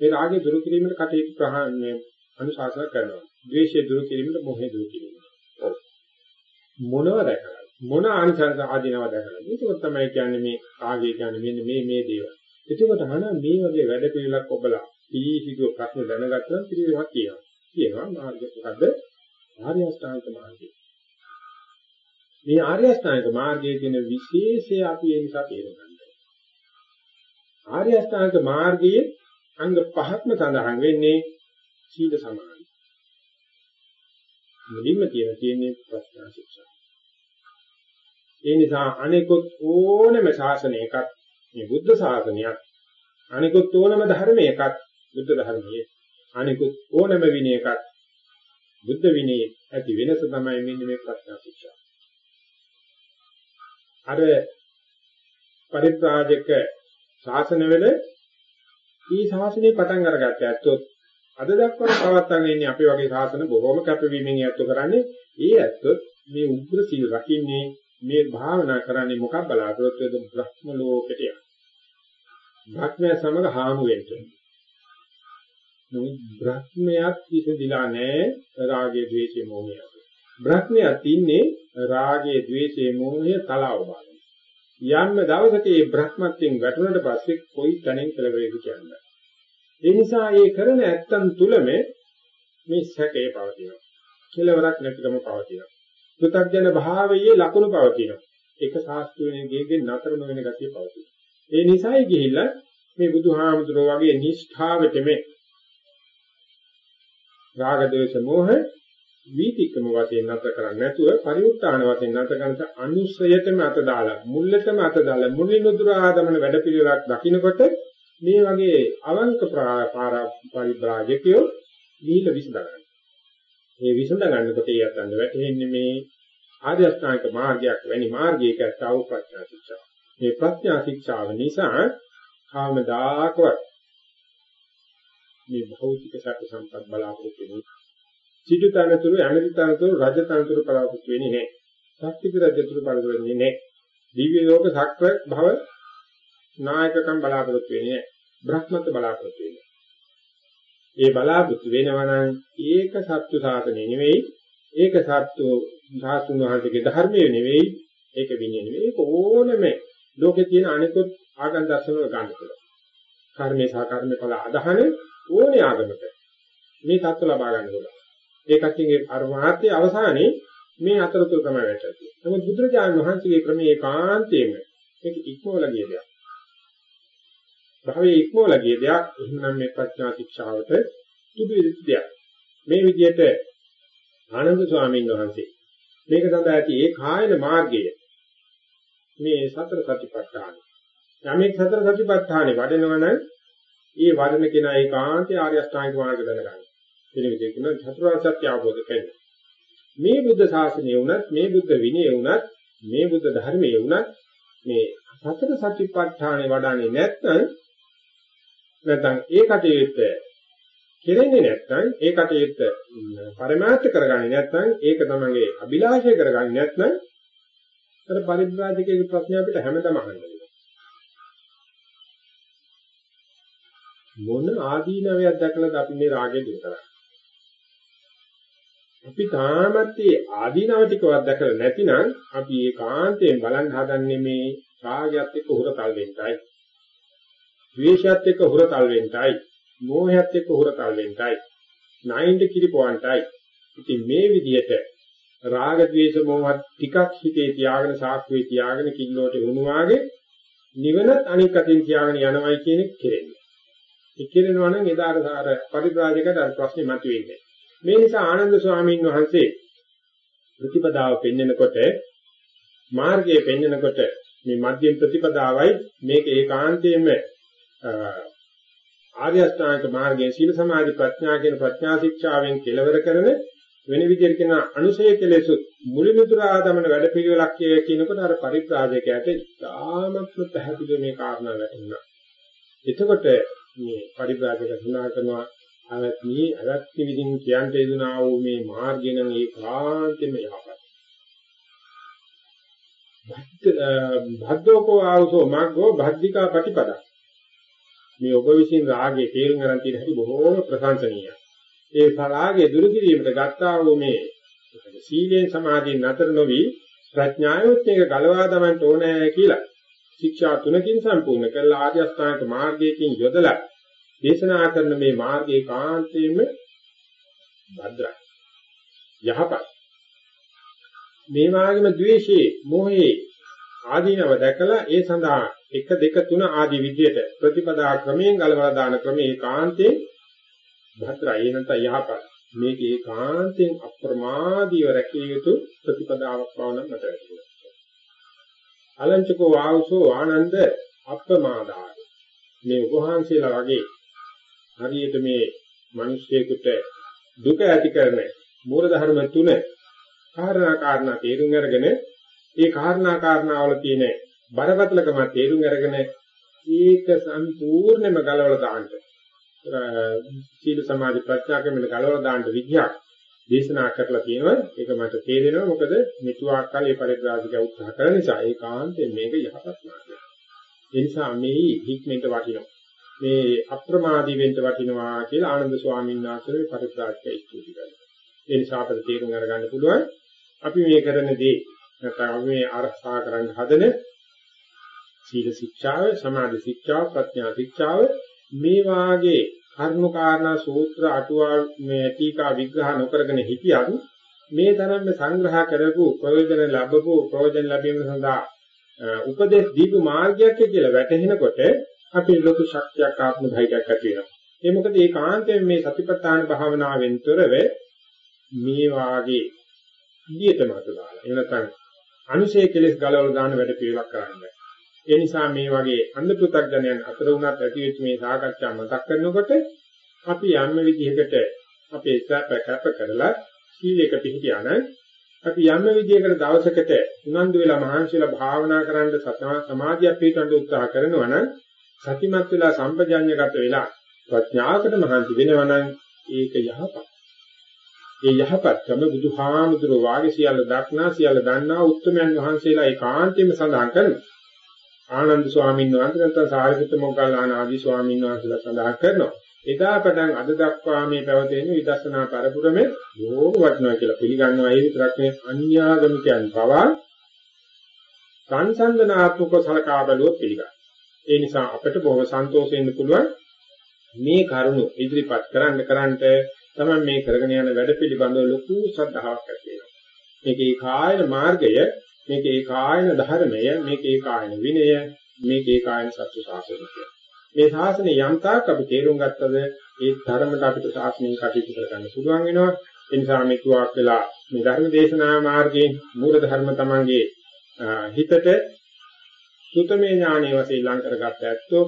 මේ රාගය දුරු කිරීමට කටයුතු ප්‍රහාණය අනුශාසනා කරනවා. ද්වේෂය දුරු කිරීමට මොහේ දුරු කිරීමට. ඔව්. මොනව දැකලා මොන ආනිසංස ආදීනව දැකලා. ඒක තමයි කියන්නේ මේ රාගය කියන්නේ මෙන්න මේ මේ දේවල්. එතකොට අහන මේ වගේ වැඩ පිළිලක් ඔබලා පිළිසිදුව ප්‍රශ්න දැනගත්තම පිළිවෙලක් කියනවා. කියනවා මාර්ගය මොකද්ද? ආර්ය අෂ්ටාංග මාර්ගය. මේ ආර්ය අෂ්ටාංග මාර්ගයේ තියෙන විශේෂය අපි ඒ නිසා තේරුම් ගන්නවා. ආර්ය අෂ්ටාංග මාර්ගයේ අංග පහක්ම සඳහන් වෙන්නේ සීල සමාධි. මුලින්ම තියෙන තියෙන්නේ ප්‍රඥා ශික්ෂා. ඒ නිසා අනෙකුත් ඕනම ශාසනයකත් මේ බුද්ධ ශාසනයක් අනිකුත් ඕනම ධර්මයකත් බුද්ධ ධර්මයේ අනිකුත් ඕනම විනයකත් බුද්ධ විනයේ ඇති වෙනස තමයි මෙන්න මේ ප්‍රඥා ශික්ෂා. අර පරිත්‍රාජක ශාසනවල මේ ශාසනය පටන් අරගත්ත ඇත්තොත් අද දක්වා පවත්වාගෙන ඉන්නේ අපි වගේ සාසන බොහෝම කැපවීමෙන් ඇත්ත කරන්නේ ඒ ඇත්ත මේ උග්‍ර සීල් රකින්නේ මේ භාවනා කරන්නේ මොකක් බලාපොරොත්තු වෙද බ්‍රහ්ම ලෝකයට යන්න. භක්මය සමග හාමු වෙන්න. නමුත් බ්‍රහ්මයක් ඉපදිලා නැහැ රාගය ద్వේෂය මෝහය. බ්‍රහ්මයක් තින්නේ රාගය ద్వේෂය මෝහය තලාව බලන. යම් දවසක මේ බ්‍රහ්මත්වයෙන් වැටුණට පස්සේ කොයි තැනින් කෙලවෙයිද කියන්නේ. ඒ නිසා මේ කරන ඇත්තන් තුලම මේ සැකේ පවතිනවා. කෙලවරක් නැතිකම පවතිනවා. පෘථග්ජන භාවයේ ලකුණු පවතිනවා. ඒක ශාස්ත්‍රීය ගේගෙන් නතර නොවන ගතිය පවතිනවා. ඒ නිසායි ගිහිල්ලා මේ බුදුහාමුදුරුවෝ වගේ නිෂ්ඨාවට මේ රාග දේශ මොහ වීතිකම වශයෙන් නැත කරන්නේ නැතුව පරිඋත්තාන වශයෙන් නැත කරනස අනුස්සයතම අත දාලා මුල්ලතම අත දාලා මුලින් උදුරා දමන වැඩපිළිවෙලක් දකින්නකොට මේ වගේ අවංක පරිබ්‍රාජකයෝ දීල විසඳගන්න. මේ විසඳ ගන්නකොට ඒ අතන වැටෙන්නේ මේ ආර්ය අෂ්ටාංග මාර්ගයක් වැනි මාර්ගයක තව ප්‍රඥා ශික්ෂාව. මේ ප්‍රඥා ශික්ෂාව නිසා කාමදාකවත් මේ භෞතික සත්‍ය සම්පත් බලාපොරොත්තු වෙන්නේ. සිටු තනතුරු, ඇමති තනතුරු, රජ තනතුරු බලාපොරොත්තු වෙන්නේ නැහැ. ශක්තික රජතුරු බලාපොරොත්තු වෙන්නේ නැහැ. දිව්‍ය ලෝක සක්‍ර භව නායකකම් බලාපොරොත්තු වෙන්නේ නැහැ. බ්‍රහ්මත්ව බලාපොරොත්තු වෙන්නේ. ඒ බලාපොරොත්තු වෙනවා නම් ඒක සත්‍ය සාධනෙ නෙවෙයි. ඒක සත්‍ය සාතුන් වහන්සේගේ ධර්මයේ නෙවෙයි. ඒක විනය නෙවෙයි. ඒක ඕනම ලෝකේ තියෙන අනිකුත් ආගම් දර්ශන වල ගන්න පුළුවන්. කර්මේ සහ කර්මේ ඵල අදහන ඕනේ ආගමක මේ தත්ත්ව ලබා ගන්න ඕන. ඒකත් ඉන්නේ අරමාත්‍ය අවසානයේ මේ අතරතුර තමයි වැටෙන්නේ. නමුත් බුදුරජාණන් වහන්සේගේ ක්‍රමයේ ඒකාන්තයෙන්ම ඒක ඉක්මවල ගිය දෙයක්. භවයේ ඉක්මවල ගිය දෙයක්. එහෙනම් මේ ප්‍රඥා ශික්ෂාවට තිබෙච්ච දෙයක්. මේ විදිහට ආනන්ද ස්වාමීන් වහන්සේ මේක සඳහා ඇති ඒ කායන මාර්ගය මේ සතර සතිපට්ඨාන. යමෙක් සතර සතිපට්ඨානේ වඩනවනම් ඒ වඩන කෙනා ඒකාන්තේ ආර්ය අෂ්ටාංගික මාර්ගය දැනගන්න. වෙන විදිහකින් කියන චතුරාර්ය සත්‍ය අවබෝධ කරගන්න. මේ බුද්ධ ශාසනය වුණත් මේ බුද්ධ විනය වුණත් මේ බුද්ධ ධර්මයේ වුණත් මේ සතර සතිපට්ඨානේ වඩන්නේ නැත්නම් නැත්නම් ඒ කටයුත්ත කෙරෙන්නේ නැත්නම් ඒ කටයුත්ත පරමාර්ථ කරගන්නේ නැත්නම් ඒක තමගේ අභිලාෂය කරගන්නේ නැත්නම් අර පරිබ්‍රාජකයේ ප්‍රශ්න අපිට හැමදාම අහන්න මොන ආදීනවයක් දැකලාද අපි මේ රාගය දුරු කරන්නේ? අපි තාමත් මේ ආදීනව ටිකවත් දැකලා නැතිනම් අපි ඒකාන්තයෙන් බලන් හදන්නේ මේ රාගයත් එක්ක හුරතල් වෙන්නයි. ද්වේෂයත් එක්ක හුරතල් වෙන්නයි. මෝහයත් එක්ක හුරතල් වෙන්නයි. නයින්ද කිරිපොවන්ටයි. ඉතින් මේ විදිහට රාග ද්වේෂ මෝහ ටිකක් හිතේ තියාගෙන සාක්කුවේ තියාගෙන කිල්ලෝට වුණාගේ නිවනත් අනික් අතින් තියාගෙන යනවයි කියන එක කෙරෙන්නේ. ඉක්කිරෙනවා නම් එදාට සාර පරිබ්‍රාජකට අර ප්‍රශ්නේ මතුවෙන්නේ. මේ නිසා ආනන්ද ස්වාමීන් වහන්සේ ප්‍රතිපදාව පෙන්වනකොට මාර්ගය පෙන්වනකොට මේ මධ්‍යම ප්‍රතිපදාවයි මේක ඒකාන්තයෙන්ම ආර්ය අෂ්ටාංග මාර්ගයේ සීල සමාධි ප්‍රඥා කියන ප්‍රඥා ශික්ෂාවෙන් කෙලවර කරන වෙන විදිහට කියන අනුසය කෙලෙසු මුලිනුතුරා දමන වැඩ පිළිවෙලක් කියනකොට අර පරිබ්‍රාජකයට ඉතාමත්ම පැහැදිලි මේ කාරණා වැටුණා. එතකොට මේ පරිබ්‍රාජක සඳහන් කරනවා අවත්නි අවත්නි විදිහින් කියන්ට යෙදුනා වූ මේ මාර්ගය නම් ඒකාන්තෙම යහපත්. භද්දෝකෝ ආවසෝ මග්ගෝ භද්දිකා ප්‍රතිපදා මේ ඔබ විසින් රාගයේ තේරුම් ගන්න තියෙන හැටි බොහෝම ප්‍රශංසනීයයි. ඒ රාගයේ දුරු කිරීමට ගත්තා වූ මේ සීලෙන් සමාධියෙන් නතර නොවි ප්‍රඥාවෙත් මේක ගලවා දමන්න ඕනේ කියලා ශික්ෂා තුනකින් සම්පූර්ණ කරලා ආර්ය අෂ්ටාංග මාර්ගයෙන් යොදලා දේශනා කරන මේ මාර්ගයේ කාන්තේම භද්‍රයි. යහපත්. මේ වාගේම ද්වේෂයේ, මොහේ ආදීනව දැකලා ඒ සඳහා 1 2 3 ආදී විදියට ප්‍රතිපදා ක්‍රමයෙන් ගලවලා දාන ක්‍රමේ කාන්තේ භද්‍රයි නැත්නම් යහපත්. මේක ඒකාන්තයෙන් අප්‍රමාදීව රැකිය යුතු ප්‍රතිපදාවක් බව නම් මට වැටහෙනවා. අලංචකෝ ආවසෝ ආනන්ද අප්‍රමාදාය. මේ උපහාංශයලා වගේ හරියට මේ මිනිස්සෙකුට දුක ඇති කරන මූල ධර්ම තුන කාරණා කාරණා තේරුම් අරගෙන ඒ කාරණා කාරණාවල තියෙන බරපතලකම තේරුම් අරගෙන ඒක සම්පූර්ණයෙන්ම ගලවලා දාන්න. සීල සමාධි ප්‍රඥා කෙමෙන් ගලවලා දාන්න විදියක් දේශනා කරලා තියෙනවා. ඒක මට තේරෙනවා මොකද මෙතුආක් කල් ඒ පරිත්‍රාජික උත්සාහ කරන නිසා ඒකාන්තයෙන් මේක යහපත් මාර්ගයක්. ඒ නිසා මේ හික්මෙන්ට වටිනවා. මේ අප්‍රමාදී වෙන්න වටිනවා කියලා ආනන්ද ස්වාමීන් වහන්සේ පරිත්‍රාජික ස්තුති කරනවා. ඒ නිසා අපිට තේරුම් අරගන්න පුළුවන් අපි මේ කරන දේ නැත්නම් අපි මේ ආරක්ෂා කරන්න හදන සීල ශික්ෂාව, සමාධි ශික්ෂාව, ප්‍රඥා ශික්ෂාව මේ වාගේ කර්ම කාරණා සූත්‍ර අටුවා මේ ටීකා විග්‍රහ නොකරගෙන හිටියත් මේ තරම්ම සංග්‍රහ කරපු ප්‍රයෝජන ලැබපු ප්‍රයෝජන ලැබීම සඳහා උපදේශ දීපු මාර්ගයක් කියලා වැටහෙනකොට අපේ ලොකු ශක්තියක් ආත්ම ධෛර්යයක් ඇති වෙනවා. ඒ මොකද ඒ කාන්තයෙන් මේ සතිපට්ඨාන භාවනාවෙන් තොරව මේ වාගේ ඉදියටම අතදාලා. එහෙම නැත්නම් අනුශේ කෙලස් ගලවලා දාන වැඩ පිළිවෙලක් කරන්න බෑ. ඒ නිසා මේ වගේ අන්ධ පෘථග්ජනයන් අතර උනත් ඇති වෙච්ච මේ සාකච්ඡා මතක් කරනකොට අපි යම් විදිහකට අපේ සැප කැප කරලා සීලයක පිළිපියාන අපි යම් විදිහකට දවසකට උනන්දු වෙලා මහන්සියලා භාවනා කරන්න සමාධියක් පිටවන්න උත්සාහ කරනවා නම් සතිමත් වෙලා සම්පජාඤ්‍යගත වෙලා ප්‍රඥාවකට මහන්සි වෙනවා නම් ඒක යහපත්. ඒ යහපත්කම බුදුහාමුදුරුවෝ වාගේ සියල්ල දක්නා සියල්ල දන්නා උත්තමයන් වහන්සේලා ඒකාන්තයෙන්ම සඳහන් කරනවා. ආනන්ද ස්වාමීන් වහන්සේ නැත්නම් සාරිපුත්ත මොග්ගල්ලාන ආදී ස්වාමීන් වහන්සේලා සඳහන් කරනවා. එදා පටන් අද දක්වා මේ පැවතෙන විදර්ශනා පරපුරමේ යෝග වටනවා කියලා පිළිගන්නවා. ඒ විතරක් නෙවෙයි අන්‍යාගමිකයන් පවා සංසන්දනාත්මක සලකා බැලුවොත් පිළිගන්නවා. ඒ නිසා අපිට බොහොම සන්තෝෂෙන්න පුළුවන් මේ කරුණු ඉදිරිපත් කරන්න කරන්නට තමයි මේ කරගෙන යන වැඩ පිළිබඳව ලොකු ශ්‍රද්ධාවක් ඇති වෙනවා. මේකේ කායන මාර්ගය මේකේ කායන ධර්මය මේකේ කායන විනය මේකේ කායන සත්‍ය ශාසනය කියලා. මේ ශාසනය යම්තාක් අපි තේරුම් ගත්තද ඒ ධර්මයට අපිට ශාසනයෙන් කටයුතු කරගන්න පුළුවන් වෙනවා. ඒ නිසා මේ තුවාක් වෙලා මේ ධර්ම දේශනා මාර්ගයේ මූල ධර්ම තමන්ගේ හිතට සුතමේ ඥානයේ වශයෙන් ලං කරගත්ත ඇත්තෝ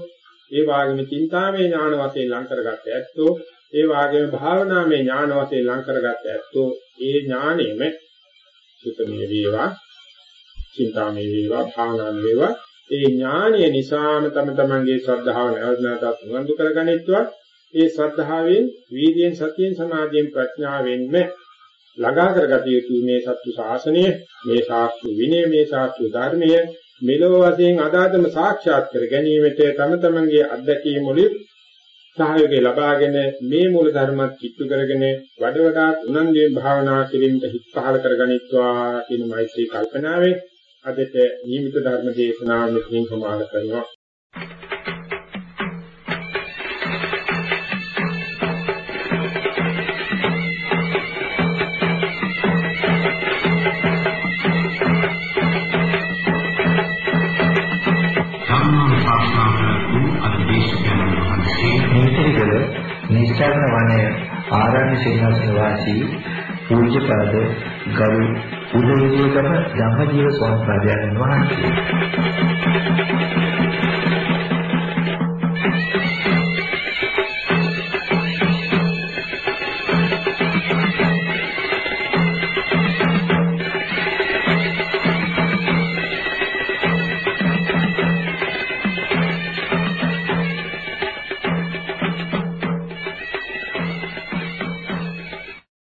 ඒ වාගේම චින්තාමේ ඥාන වශයෙන් ලං කරගත්ත ඇත්තෝ ඒ වාගේම භාවනාමේ ඥාන වශයෙන් ලං කරගත්ත ඇත්තෝ ඒ ඥානෙම සුතමේ වේවා චින්තාමේ වේවා භාවනාමේ වේවා. ඒ ඥානය නිසාම තම තමන්ගේ ශ්‍රද්ධාව නැවතත් උනන්දු කරගනිත්වා. ඒ ශ්‍රද්ධාවෙන් වීර්යයෙන් සතියෙන් සමාධියෙන් ප්‍රඥාවෙන්ම ළඟා කරගත යුතු මේ සත්‍ය ශාසනය මේ ශාස්ත්‍ර විනය මේ ශාස්ත්‍ර ධර්මය මෙලොව වශයෙන් අදාතම සාක්ෂාත් කර ගැනීමට තම තමන්ගේ අත්දැකීම් වලින් සහයෝගය ලබාගෙන මේ මූල ධර්මත් කිට්ටු කරගෙන වඩ වඩාත් උනන්දුවෙන් භාවනා කිරීමට හිත් පහල කරගනිත්වා කියන මෛත්‍රී කල්පනාවේ අදට නියමිත ධර්ම දේශනාව මෙතනින් සමාප්ත කරනවා. නිස්සාරණ වනය ආරණ්‍ය සේනාසන වාසී පූජ්‍යපද ගරු උදේවිදේකම ධම්මජීව ස්වාමීන් වහන්සේ